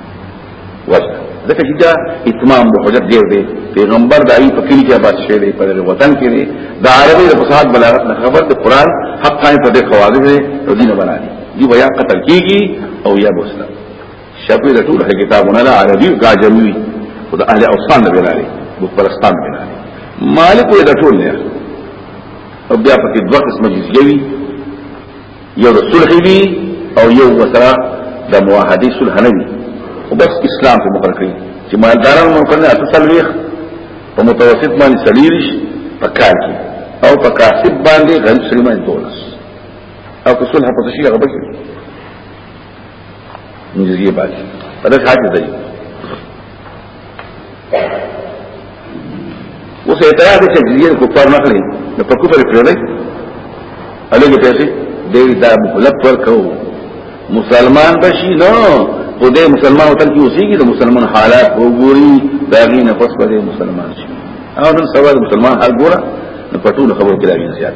وجه ځکه چې دا اتمام د حجت دی دی پیغمبر دای په کلی کې آباد شوی دی په وطن کې دی د عربي د فساد بلاغت نه خبر د قران حق قائم په دې خواله دی او دینه بنا دی دی بیا قتل کیږي او یا بوسلا شپې د ټول کتابونه له عربي او گاجمي او د اهل اوسان نه بناري د پرستان بناري مالک یې د ټول نه او بیا په دې دوه قسم جزګوي یو د صلح وی او یو وسره د موحدی صلح نه وی او بس اسلام په مخه کړی چې مالداران مونږ کنه اتصل ویخ په متوسط باندې سړیریش په کال کې او په کاسب باندې غریب سړي باندې دولس او که صلح په شي هغه بچي نو یې باندې په دې حاجت دی اوس اعتراض چې جزیه کفار نه کړی نو په کفر پرې نه الګ پیسې دې دا مهلت ورکو مسلمان بشي نو په دې مسلمان وطن کې اوسېږي د مسلمان حالات وګوري دا غي نه پس په مسلمان شي او نن سبا د مسلمان حال ګوره په ټول خبرو کې راځي زیات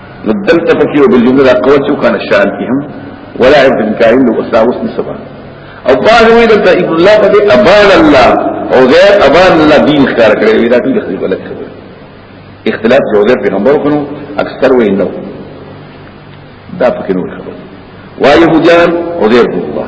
نو دلته پکې او بل جمله قوت شو کنه شان کې هم ولا ابن کائن او اساوس نسبا او بعد وی دلته ابن الله په ابان الله او غیر ابان الله دین ښکار کړی وی دا ټول خبرې غلط کړې اختلاف جو غیر پیغمبر کونو اکثر وی نو دا پکې نور خبر وایو جان او غیر الله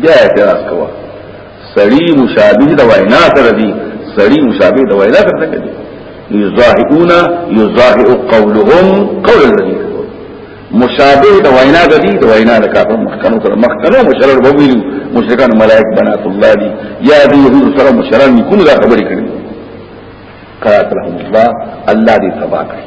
بیا اعتراض کوه سړی مشابه د وینا سره دی سړی مشابه د وینا سره دی یظاهرون یظاهر قولهم قول الذین مشابه د وینا د دې د وینا د کافر مخکنو سره مخکنو مشرر به ویلو مشرکان ملائک بنات الله دي یا دې يهود سره مشران نکونه دا خبرې کړې قرات رحم الله الله دې تبا کړی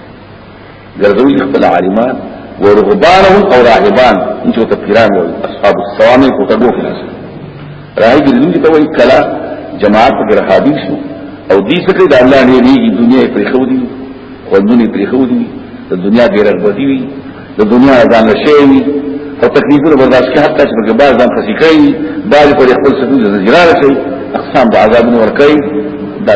ګرځوي خپل عالمان ورهبانهم او راهبان انت تفکران وي اصحاب الصوامع کو تدو خلاص راهب دې ته وایي کلا جماعت پر حاضر شو او دې څخه د الله نه دی دنیا پر خو دي ودونی پر خو دي د دنیا ډیر رغبتي وي د دنیا ځان شي وي او تکلیفونه برداشت کوي حتی چې په بعض ځان خسي کوي بعض پر خپل سکون د زجرار شي اقسام د عذاب نور کوي دا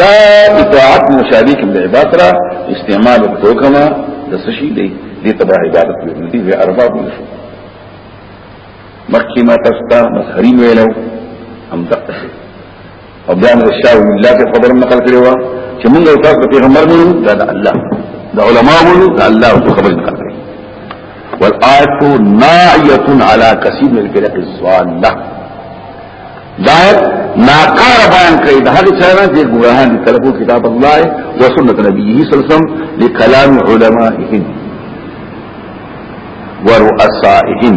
دا اطاعت مشابه کې د عبادت را استعمال وکړو کما د سشي دی دې تبع عبادت ویل دي وی ارباب نشو مخکې ما تاسو مسحري ویلو هم دقه او بیا موږ شاو الله په خبر نقل کړو چې موږ او تاسو پیغمبر مونږ دا د الله د علماء مونږ دا الله په خبر نقل کړو والآية ناعية على كثير من الفرق الصالحة دایت ناقار بیان کړی د هغه چا نه چې ګورهان دي تلقو کتاب الله او سنت نبیه صلی الله علیه وسلم لکلام علمائهم ورؤسائهم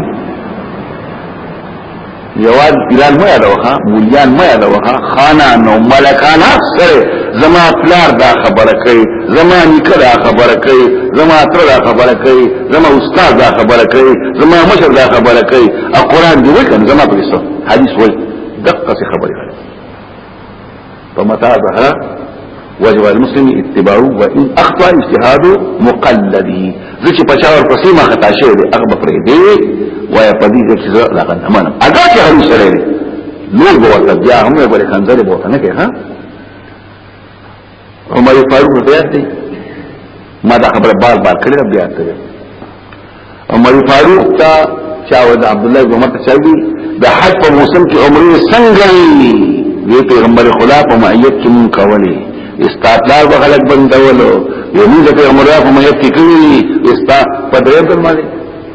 یواد بلال ما یادوخه مولیان ما یادوخه خانان او ملکان اکثر زما پلار دا خبره کوي زما نیکه دا خبره کوي زما تر دا خبره کوي زما استاد دا خبره کوي زما مشر دا خبره کوي قرآن دی وای کنه زما په قصه حدیث وای دقه څه خبره غلط فمتى ظهر وجب المسلم اتباعه وان اخطا اجتهاد مقلدي ځکه په چا ور پسې ما خطا شوی دی هغه پرې دی وای په دې کې زه لا غنه منه اګه چې هر سره دی نور به ورته بیا هم به کنځلې بوته نه کوي ها عمر فاروق بیا دی ما دا خبره بار بار کړې ده بیا ته عمر فاروق ته چا ود عبد الله بن عمر ته چا وی د حج په موسم کې عمر څنګه وی پیغمبر خدا په معیت کې مون کولې استادلار به خلک بندولو یوه د پیغمبر په معیت کې کړی استا په درې درمانه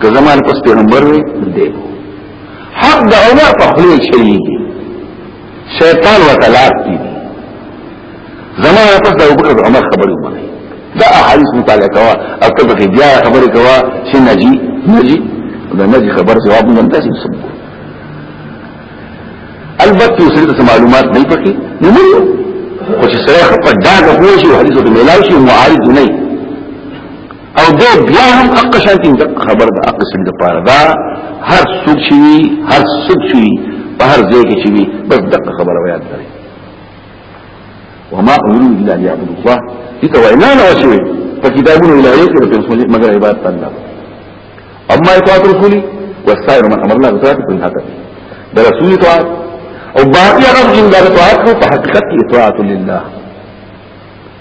که زمان پس پیغمبر وی دی حق دا عمر په خلی چلی دی شیطان و طلاق دی زمان پس دا بکر دا عمر خبری منی دا احادیث مطالعه کوا او تبقی بیا خبری کوا چه نجی نجی دا نجی خبر جواب نم دا سیم سبو البته سره ته معلومات نه پکې نه مړو خو چې سره په دا غوښي حدیثو ته ملاوي شي معارض نه او دې بیا هم حق شانتي د خبر د حق سړي د پاره دا هر څوک شي هر څوک شي په هر ځای کې شي بس د خبره ویاد لري وما امروا الا ليعبدوا الله دي ته وینا نه وشوي په کتابونو الهي کې په رسول مگر عبادت الله اما اطاعت رسولي والسائر من امر الله تعالى في هذا ده رسول اطاعت او باقي هغه چې د اطاعت په حقیقت کې اطاعت لله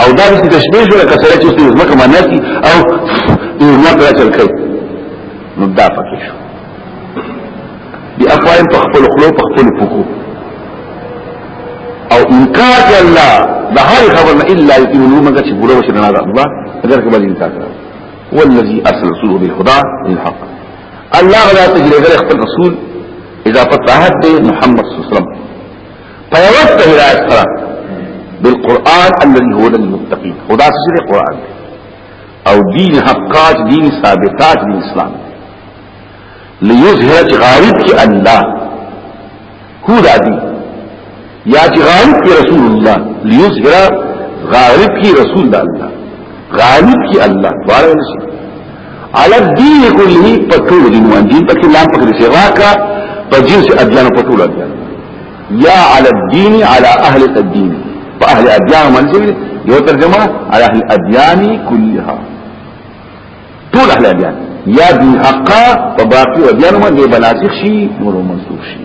او دا چې تشبیه شو لکه سره چې ځمکه مناسي او دې نه کړه چل کوي نو دا پکې شو دی افوایم په خپل خلو په خپل پکو او انکار کوي الله د هر خبر نه الا یقینو مګر چې ګوره وشه نه الله اگر کبل انکار کوي والذي ارسل رسوله بالهدى للحق الله غلا تجربه خپل رسول اضافه تاحت محمد صلی الله علیه وسلم فيوسط هداية سرا بالقرآن الذي هو للمتقين خدا سجد قرآن دي او دين حقات دين ثابتات دين اسلام ليظهر غالب كي الله هو دا دين يا غالب كي رسول الله ليظهر غالب كي رسول الله غالب كي الله بارا نشي على الدين كله پټول دي نو دین پکې لام پکې شي راکا په جنس ادیان پټول ادیان یا على الدين على اهل الدين په اهل ادیان منځوي یو ترجمه على اهل الاديان كلها ټول اهل ادیان یا دین حقا په باقي ادیان باندې بناسخ شي نور منسوخ شي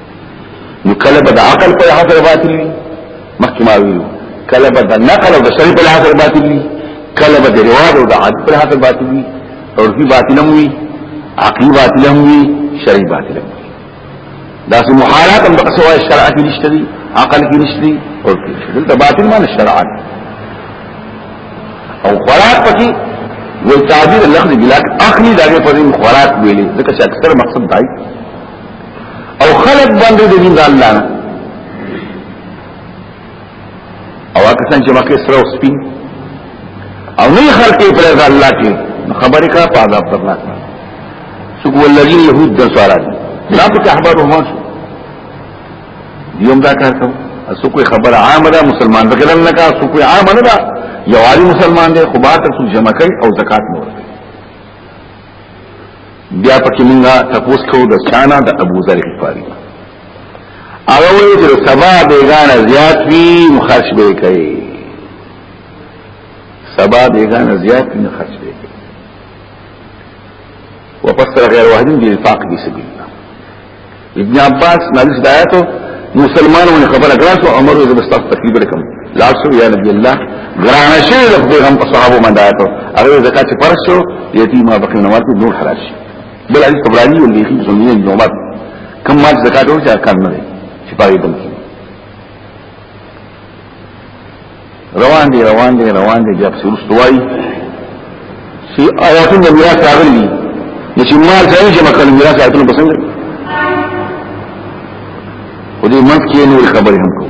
نو کله به د عقل په حاصل باطل وي مخکې ما ویلو کله به د نقل او د شرع په حاصل باطل وي کله به د رواج او د عادت په حاصل باطل وي عرفي باطل هم وي عقلي باطل هم وي شرعي باطل هم وي دا سه محالات هم د قصوای شرع کې نشته دي عقل کې نشته دي او دلته باطل معنی شرع او خوراک پکې وی تعبیر لفظ بلاک اخلی داگه پر این خوراک ویلی ذکر چه اکثر مقصد دائی او خلق باندې د دین د الله نه او هغه څنګه چې مکه سره سپین او نه خلق یې پر الله کې خبرې کا په عذاب درناک سو ولذین یهود د سوارات لا په احبار هم شو یوم دا کار کوي اسو کوئی خبر عام ده مسلمان بګلن نه کا اسو کوئی عام نه ده یوالي مسلمان دی خو با تر څو جمع کوي او زکات نه ورکوي بیا پکې مونږه تپوس کوو د چانه د ابو ذر غفاری هغه وایي چې سبا بیگانه زیات وي مخرج به کوي سبا بیگانه زیات وي مخرج به کوي وفسر غیر واحد بالفاق بسبیل ابن عباس نبی دایته مسلمان ونه خبره کړه او عمر یې بس تکلیف ورکم لا شو یا نبی الله ګران شي د پیغام په صحابه باندې آیاتو هغه زکات چې فرض شو یتیم او بقین نوات نور حلال شي بل حدیث طبرانی او لیکي سنیه نومات کم مال زکات او چې کار نه دي چې پاره دي روان دي روان دي روان دي بیا څه واستوي چې آیاتونه بیا راغلي نو چې مال ځای چې مکل میراث آیاتونه پسند خو دې منځ کې نور خبرې هم کو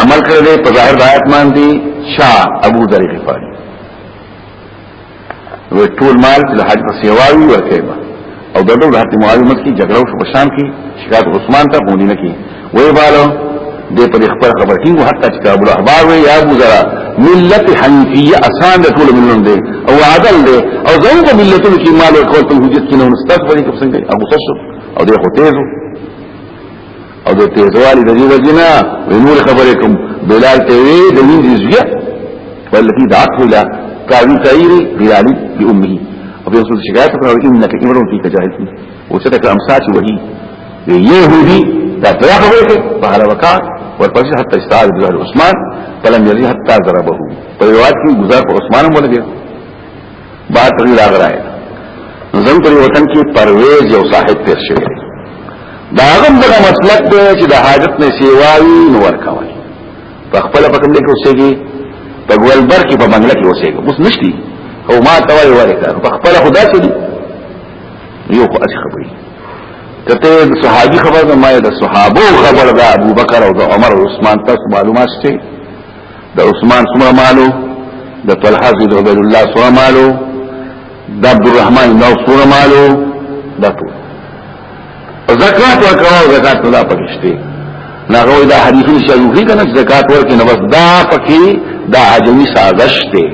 عمل کړی په ظاهر آیات باندې شاه ابو ذر غفاری وی ټول مال چې حج په سیواوی ورکه به او دغه د حتی معاویه مت کی جګړه شو په شام کې شکایت عثمان ته غونډه نه کی وی بالو دې په خبر خبر ټینګ حتی چې ابو الاحبار وی یا ابو زرا ملت حنیفیه اسان د ټول ملون دی او عدل دی او زموږ ملتونو کې مال او قوت په حجت کې نه ونستغفر کې څنګه ابو تشو او دې خو تیزو او د تیزوالی د دې وجنه نور خبرې کوم بلال ته وی د دې زیه ولکه د عقل کاوی تایری بلال دی امه او په څه شکایت کړو انک امرو فی تجاهل او څه تک امساچ وهی يهودي دا په خبره کې په هر وکا ورپسې حتی استاد بلال عثمان فلم یری حتی ضربه په روایت کې گزار پر عثمان هم ولګي باطل لاغرای زم پر وطن کې پرويز یو صاحب تیر شوی دا غم دغه مسلک دی چې د حاجت نه سیواوی نو ورکوي په خپل په کوم کې اوسېږي په ګولبر کې په بنگله کې اوسېږي اوس نشتی او ما توای ورکا په خپل خدا څه دی یو خو اصل خبري کته د صحابي خبر ده ما د صحابو خبر ده ابو بکر او عمر او عثمان تاسو معلومات شته د عثمان څومره مالو د طلحه بن عبد الله څومره مالو د عبد الرحمن نو څومره مالو دا ټول زکات ورکړه زکات نه پکشته ناغه دا حدیثونه شریفي کنه زکات ورکړي نو بس دا پکې دا عجمی سازش ته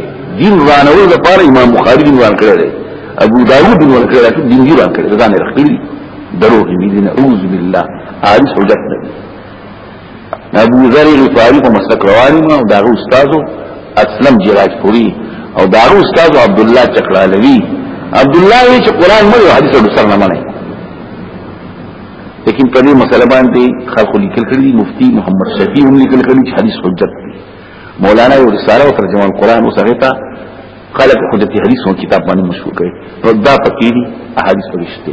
دین رانول د پاره امام بخاری دین وران کړی ابو داوود دین وران کړی دین دین وران کړی دا نه رخلی دروغ دین اعوذ بالله عارف حجت نبی ابو ذر غفاری په مسلک روان ما دا استاد اسلم جراج پوری او دا استاد عبد الله چکرالوی عبد الله وی چې قران مړ حدیث له سر نه منه لیکن په دې مسله باندې خلق لیکل کړي مفتی محمد شفیع هم لیکل کړي چې حدیث حجت دی مولانا یو رساله او ترجمه القرآن او سره ته خلق حجت حدیث او کتاب باندې مشهور کړي نو دا پکې دي احادیث پرشته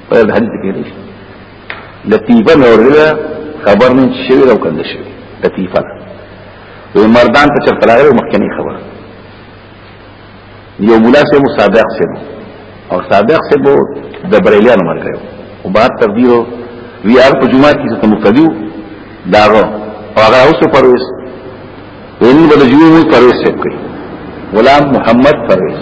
په دې حدیث کې دي لطیفه مې اورېده خبر نه شوی او کنده شوی لطیفه وی مردان ته چرته راغلی مخکنی خبر یو مولا سه مصادق سه او صادق سه بو د بریلیانو مرګو او بعد تقدیرو وی هر په جمعه کې ته مقتدیو داغو او هغه اوس پرويس ویني بل جوړ پرويس کوي غلام محمد پرويس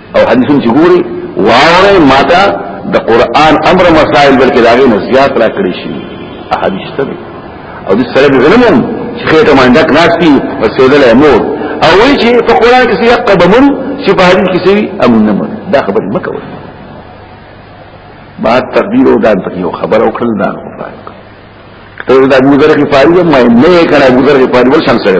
او حدیثون چې ګوري واوري ماته د قران امر مسائل بلکې داغه نه زیات را کړی شي احادیث ته او د سره غنمم چې خېټه مانډک ناشتي او سیدل امور او وی چې په قران کې سیاق قبمن چې په حدیث کې سوي امن نه دا خبره مکه وي بعد تقدیر او دان پکې یو خبر او کړل دان فارق ته دا ګذر غفاری ما نه کړه ګذر غفاری ول شان سره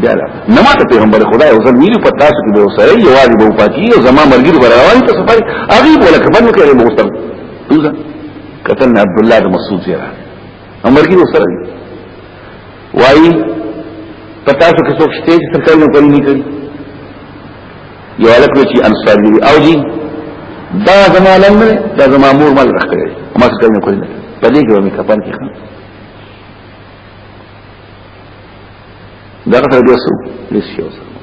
بیا نه ما ته پیغمبر خدای او زم ویلو په تاسو کې به سره یوازې به پاتې او زما مرګي به روان ته سفر هغه بوله کبن کړي مو ورته دوزه قتلنا عبد الله بن مسعود سره امرګي سره وایي په تاسو کې څوک شته چې څنګه نو کوي نه کوي یو الک چې انصار دی او جی دا زما لمر دا زما مور مال راخره ما څه کوي نه کوي په دې کې مې کپن کې خان دغه سره بیا سو لیس شو سره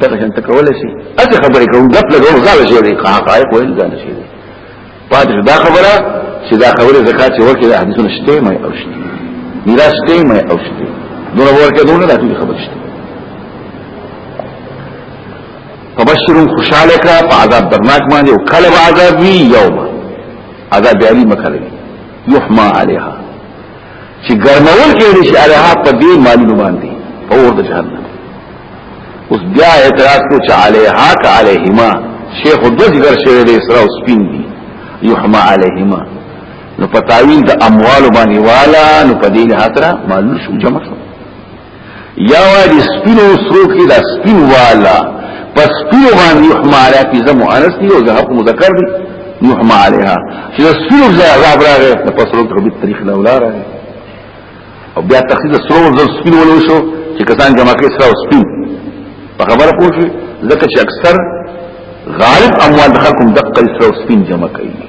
دغه شان تکول شي اته خبرې کوم غپ لګو غاله شي دي حقایق ویل ځان شي پاتې دا خبره چې دا خبره زکات چې ورکه د حدیثونو شته مې او شته میراث شته مې او شته دغه ورکه دونه د ټول خبره شته فبشرهم خوشاله کا په عذاب درناک باندې او کله عذاب وی یوم عذاب علی مکرم یحما علیها چې ګرمول کېږي چې علیها په دې مالونو باندې په اور د جهنم اوس بیا اعتراض کو چې علیها ک علیهما شیخ دو ذکر شوی دی اسراء سپین دی یحما علیهما نو پتاویل د اموال باندې والا نو په دې حاتره مالو شو جمع شو یا وادي سپینو سرو کې دا سپین والا پس سپینو باندې يحمى عليها کې زمو انس دی او ذهب مذکر دی يحمى عليها چې سپینو ذهب راغی په پسرو کې به تاریخ نه ولا راغی او بیا تخصیص سرو زر سپین ولو شو چې کسان جمع کې سره سپین په خبره پوه شو ځکه چې اکثر غالب اموال خلکم دقه سره سپین جمع کوي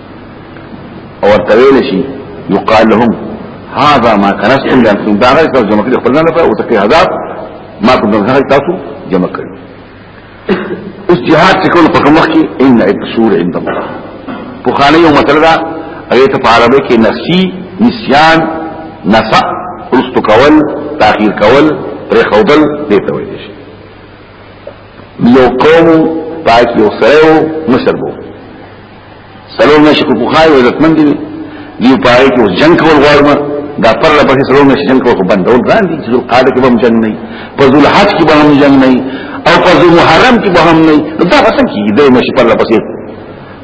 او ترتویل شي يقال لهم هذا ما كنستم لأنكم دا غير تاسو جمع کړی خپل نه په او تکي عذاب ما كنتم غير تاسو جمع کړی اوس جهاد چې کوم په کوم وخت کې ان الشور عند الله په خانه یو مطلب دا هغه ته په عربی کې نسی نسيان نسا رست کول تاخير کول پر خودل دې ته وایي شي یو قوم پاک یو سره مشربو سلور میاشتې کو پخای او عزتمن دي دی پاره کې اوس جنگ کول غواړم دا پر له پخې سلور میاشتې جنگ کول بند ول ځان دي چې ذل قاعده کې به جنگ نه په ذل حج کې به هم جنگ نه او په ذل محرم کې به هم نه دا څنګه کیږي دوه میاشتې پر له پخې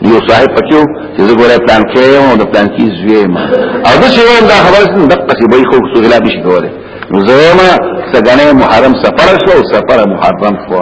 یو صاحب پکیو چې زه ګوره پلان کړی او د پلان کې زوی ما او دا چې یو دا خبره څنګه د پخې به خو څه غلا بشي کوله نو زه ما سګنه محرم سفر شو سفر محرم خو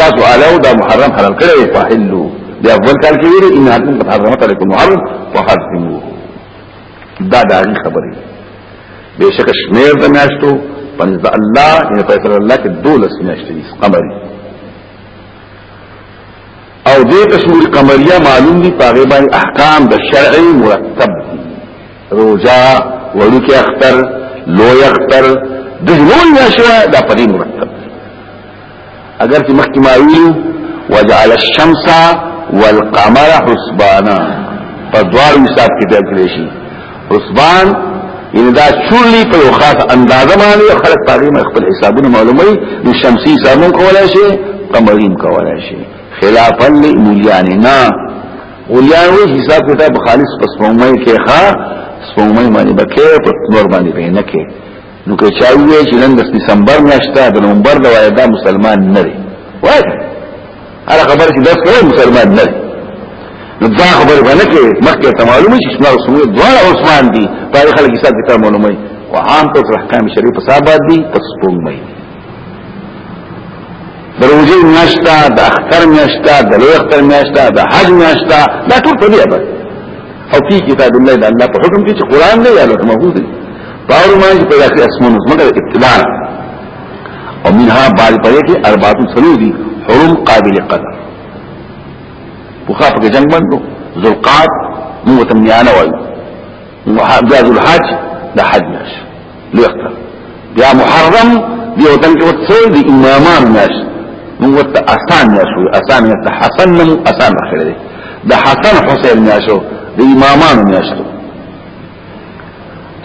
تاسو علاو دا محرم حلال کړی فحلو بیا اول کال کې ویل ان حکم قد حرمت علیکم محرم فحرموه دا دا خبرې بشک شمیر د میاشتو پنځ د الله یې په تر الله کې دولس میاشتې قمري او دې تشمیر قمریه معلوم دي په غیبه احکام د شرعي مرتب روزه ورکه اختر لوی اختر د لوی میاشتو د پدې مرتب اگر چې مخکې ما ویلو وجعل الشمس والقمر حسبانا په دوار حساب کې پیدا کړی شي حسبان ان دا چولی په یو خاص اندازه باندې خلک تعلیم خپل حسابونه معلوموي نو شمسي حسابونه کولای شي قمري کولای شي خلافا لمولیاننا اولیان وی حساب کتاب خالص پس مومئی کې ښا سپومې باندې بکې په نور باندې بینه کې نو که چا وی چې نن د دسمبر میاشته د نومبر د وایدا مسلمان نه دی وای هر خبر چې داس کوي مسلمان نه دی نو دا خبر باندې کې مخکې ته معلومه شي اسماء رسول دوه عثمان دي په خلک حساب کتاب معلومه وي وعام ته احکام شریعه په صاحب دي تاسو پوهمئ د روزي میاشتا د اختر میاشتا د لوی اختر میاشتا د حج میاشتا دا ټول په دې باندې او په کتاب الله د الله په حکم کې چې قران دی یا لوح محفوظ دی پاور ما چې پیدا کړی اسمانو مګر ابتداء او منها بعد پرې کې اربعه سلو دي حرم قابل قدر بخا په جنگ باندې ذوالقعد مو تمنیانه وایي ذو الحج د حج میاشت لوخته بیا محرم دی وطن کې وڅول دي امامان ناش موږ ته آسان نشو آسان ته حسن نو آسان راخړي دي د حسن حسین نشو د امامان نشو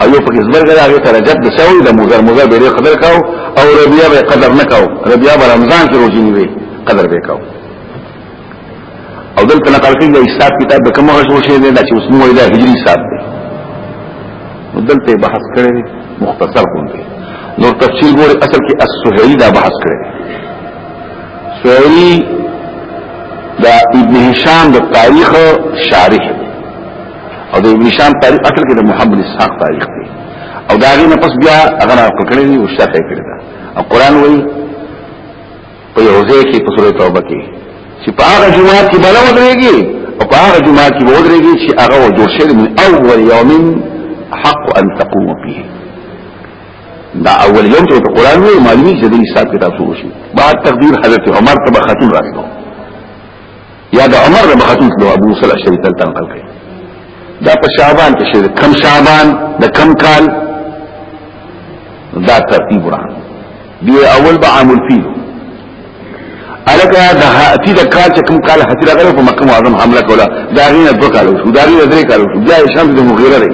او یو پکې زبر غلا یو درجه د سوي د مزر مزر به قدر کاو او ربیا به قدر نکاو ربیا به رمضان کې روزي نیوي قدر به کاو او دلته نقل کوي د حساب کتاب د کوم ورځ وشي دا چې اوس موږ د هجري حساب دی دلته بحث کړی مختصر کوم دی نور تفصیل ګوري اصل کې السهري دا بحث کړی سهري دا ابن هشام د تاریخ شارح او د ابن هشام تاریخ اصل کې د محمد اسحاق تاریخ دی او دا غي نه پس بیا هغه نقل کړی او شته کړی دا او قران وایي په یو ځای کې په سورې توبه کې چې په هغه جمعه کې بل ودرېږي او په هغه جمعه کې ودرېږي چې هغه جوړ شوی من اول یوم حق ان تقوم فيه دا اول یوم چې په قران کې معلومي چې د حساب کتاب شروع شي بعد تقدیر حضرت عمر ته خاتون راغلو یا د عمر د مخطوط له ابو موسی الاشعری تل تنقل کړي دا په شعبان کې شوی کم شعبان د کم کال دا ترتیب را دی اول به عام الفیل الکه د هاتی د کال چې کم کال هتی راغله په مکه معظم حمله کوله دا غینه دوه کال شو دا غینه درې کال شو بیا شام د مغیره دی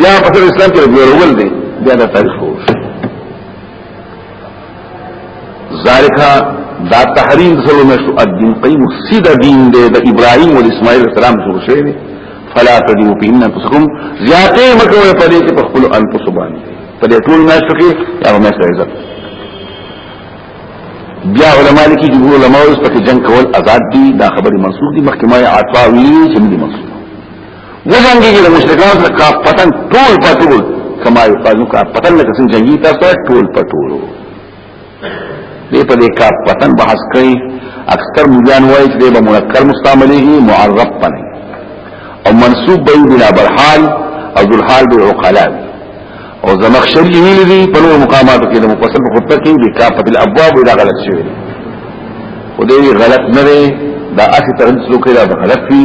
بیا په اسلام کې ورول دی بیا د تاریخ ذالک دا تحریم سره نشو الدین قیم سیده دین دی د ابراهیم او اسماعیل السلام سره شوی دی فلا تدیو فی انفسکم زیاته مکو په دې کې په خپل انفس باندې په دې ټول ناس کې هغه مې عزت بیا علماء لیکي چې علماء اوس په جنگ کول آزاد دي دا خبره منسوخ دي مخکې ما عطا ویلي چې دې منسوخ وجنګي د مشرکان سره کا پتن ټول پټول کما یو قانون کا پتن لکه څنګه جنگي تاسو ټول پټول دې په دې کا پتن بحث کوي اکثر مجان وایي چې به منکر مستعملېږي معرب پنه او منسوب به بلا برحال او ذل حال به عقلاء او زمخشري ویلي دي په نور مقاماتو کې د مفصل خطه کې د کا په الابواب ولا غلط شوی خدای غلط نه دی دا اسی ترنځ لوکې دا غلط وی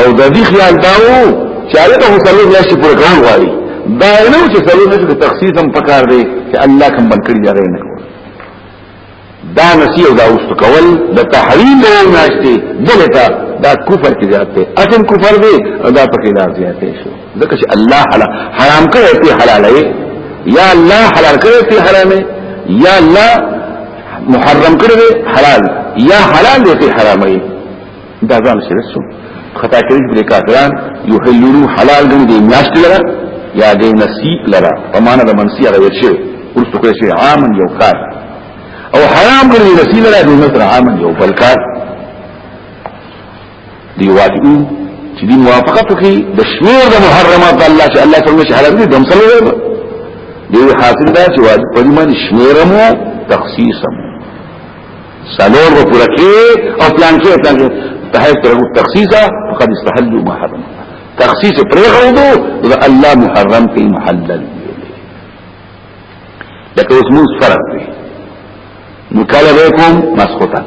او د دې خیال داو چې هغه ته وسلو بیا شي پر ګران غواړي دا نه چې سلو نه چې تخصیص هم پکار دی چې الله کوم بن کړی دی نه دا نسی او دا اوست کول د تحریم او ناشته دلته دا کفر کې زیات دی اصل کفر دی او دا پکې لا زیات دی شو ځکه چې الله حلال حرام کړی ته حلال یا الله حلال کړی ته حرام یا الله محرم کړی دی حلال یا حلال دی حرامي دا ځان سره سو خطا کړی بل کافران یحللو حلال غني دی میاشت لره یا دی نصیب لره په معنا د منسی هغه ویل شي ورته کوي شي عام یو کار او حرام غني نصیب لره د نصر عام یو بل کار دی وادي چې دی موافقت کوي د شمیر د محرمات د الله چې الله فرمایي چې حلال دي دم سره دی دی حاصل دا چې واجب په ایمان شمیر مو تخصیص مو سالور و پورا کې او پلان کې پلان کې تحیث تر تخصیص فقد استحلوا ما حرم تخصیص پرېغوندو د الله محرم کې محلل دی لکه اوس موږ فرق دی نو کله به کوم مسخوتان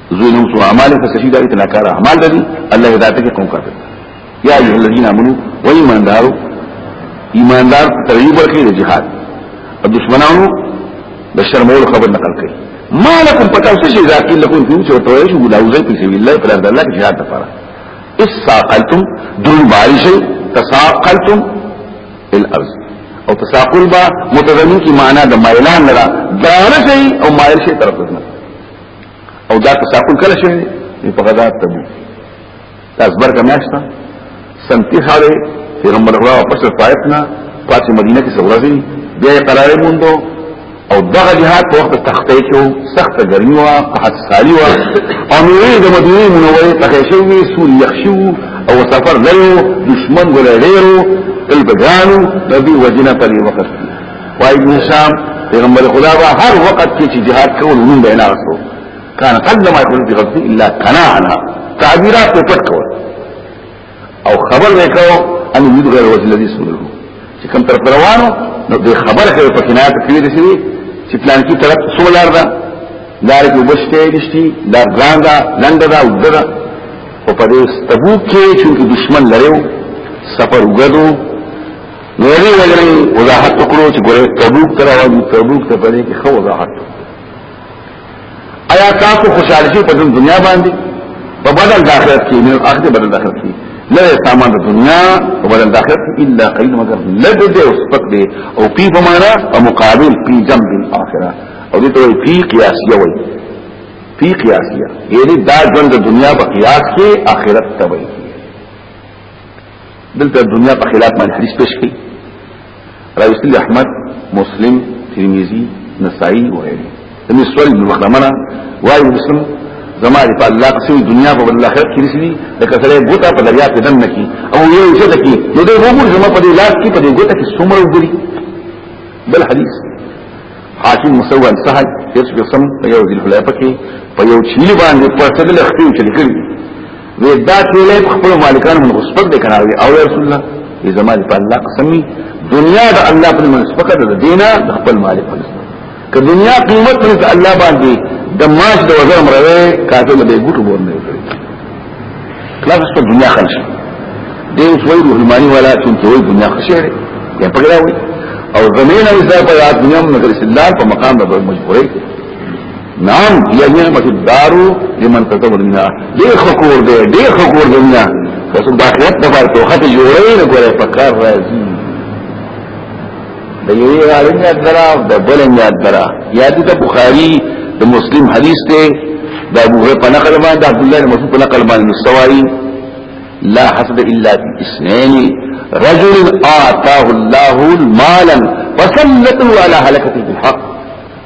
زوی نو سو اعمال په سشي دغه تناکار اعمال دي الله هدایت کې کوم کار یا ایه الذین امنو و ایماندار ایماندار ترغیب ورکړي د جهاد او دشمنانو د شرمول خبر نقل کړي ما لكم پتاو څه شي ذاکر لكم فيه چې توې شو ګلاوزې په سبیل الله پر الله کې جهاد لپاره اس ساقلتم دون بارش تساقلتم الارض او تساقل با متضمن کی معنی د مایلان لرا دارشی او مایل شي طرف نه او دا تساقل کله شوی دی په غزا تبو دا ازبر کا میاشتا سنتی خاله پیغمبر خدا واپس طائف نه پاتې مدینه کې سورځي بیا قرار موندو او دغه جهاد په وخت تختې کې سخت ګرمي وا قحط سالي وا او نوې د مدینه منورې تخې شوی سور یخشو او سفر لرو دشمن ولې لرو البدانو نبی وجنه په وخت وای ابن هشام پیغمبر خدا با هر وخت کې چې جهاد کول نوم به نه رسو کان قد ما يكون في غزوه الا قنا عنها تعبیرات په پټ کول او خبر وکاو ان یود غیر وجه الذي سمره چې کوم طرف روانو نو د خبر کوي په کنایت کې دي چې چې پلان کې طرف سولار ده لار کې وبشته دي دا ګران ده لنډ ده او ده او په دې تبوک کې چې دشمن لريو سفر وګدو نوری وګړي وضاحت وکړو چې ګوره تبوک تر او تبوک ته پدې کې خو وضاحت آیا تاسو خوشاله شئ په دنیا باندې په بدل د آخرت کې نه اخر بدل د آخرت کې لا سامان د دنیا او بدل د آخرت الا قليل مگر لږ دې او سپک دې او پی په معنا او مقابل پی جنب الاخره او دې ته پی قیاسیه وایي پی قیاسیه یعنی دا ژوند د دنیا په قیاس کې آخرت ته وایي دلته دنیا په خلاف باندې حدیث پیش کړي راوستل احمد مسلم ترمذی نسائی وغيره ان السؤال ابن مخدمنا واي مسلم زما دې په الله قسم دنیا په بل آخرت کې رسېږي د کثرې ګوتا په دریا کې دم نکی او یو څه دکی نو دې وګور زما په دې لاس کې په دې ګوتا کې څومره وګوري بل حدیث حاکم مسوى سهل يسبي صم په یو ذل حلیفه کې په یو چیل باندې په څه دل اختیو چې لیکلي وی دا ټولې په خپل مالکانو من غصبت دې کنه وی او رسول الله دې زمانه په الله قسمي دنیا د الله په من سپکه د دینه د خپل مالک په که دنیا قیمت په الله باندې د ماش د وزر مروي کاته له ګټو بور نه وي خلاص په دنیا خلش دې وی روحماني ولا چې وی دنیا خشه یا پګراوي او زمينه وزار په دنیا مګر سلال په مقام د مجبورې نعم یا نعمت الدار لمن تزور منها دې خکور دې دې خکور دې نه بس د اخرت د بار ته خته جوړې نه ګورې فکر راځي د یوې عالم یاد درا د بل یاد درا یاد د بخاری د مسلم حدیث ته د ابو هريره په نقل باندې عبد الله بن مسعود په نقل باندې مستوایي لا حسد الا في اثنين رجل آتاه الله المالا فسلته على هلكته بالحق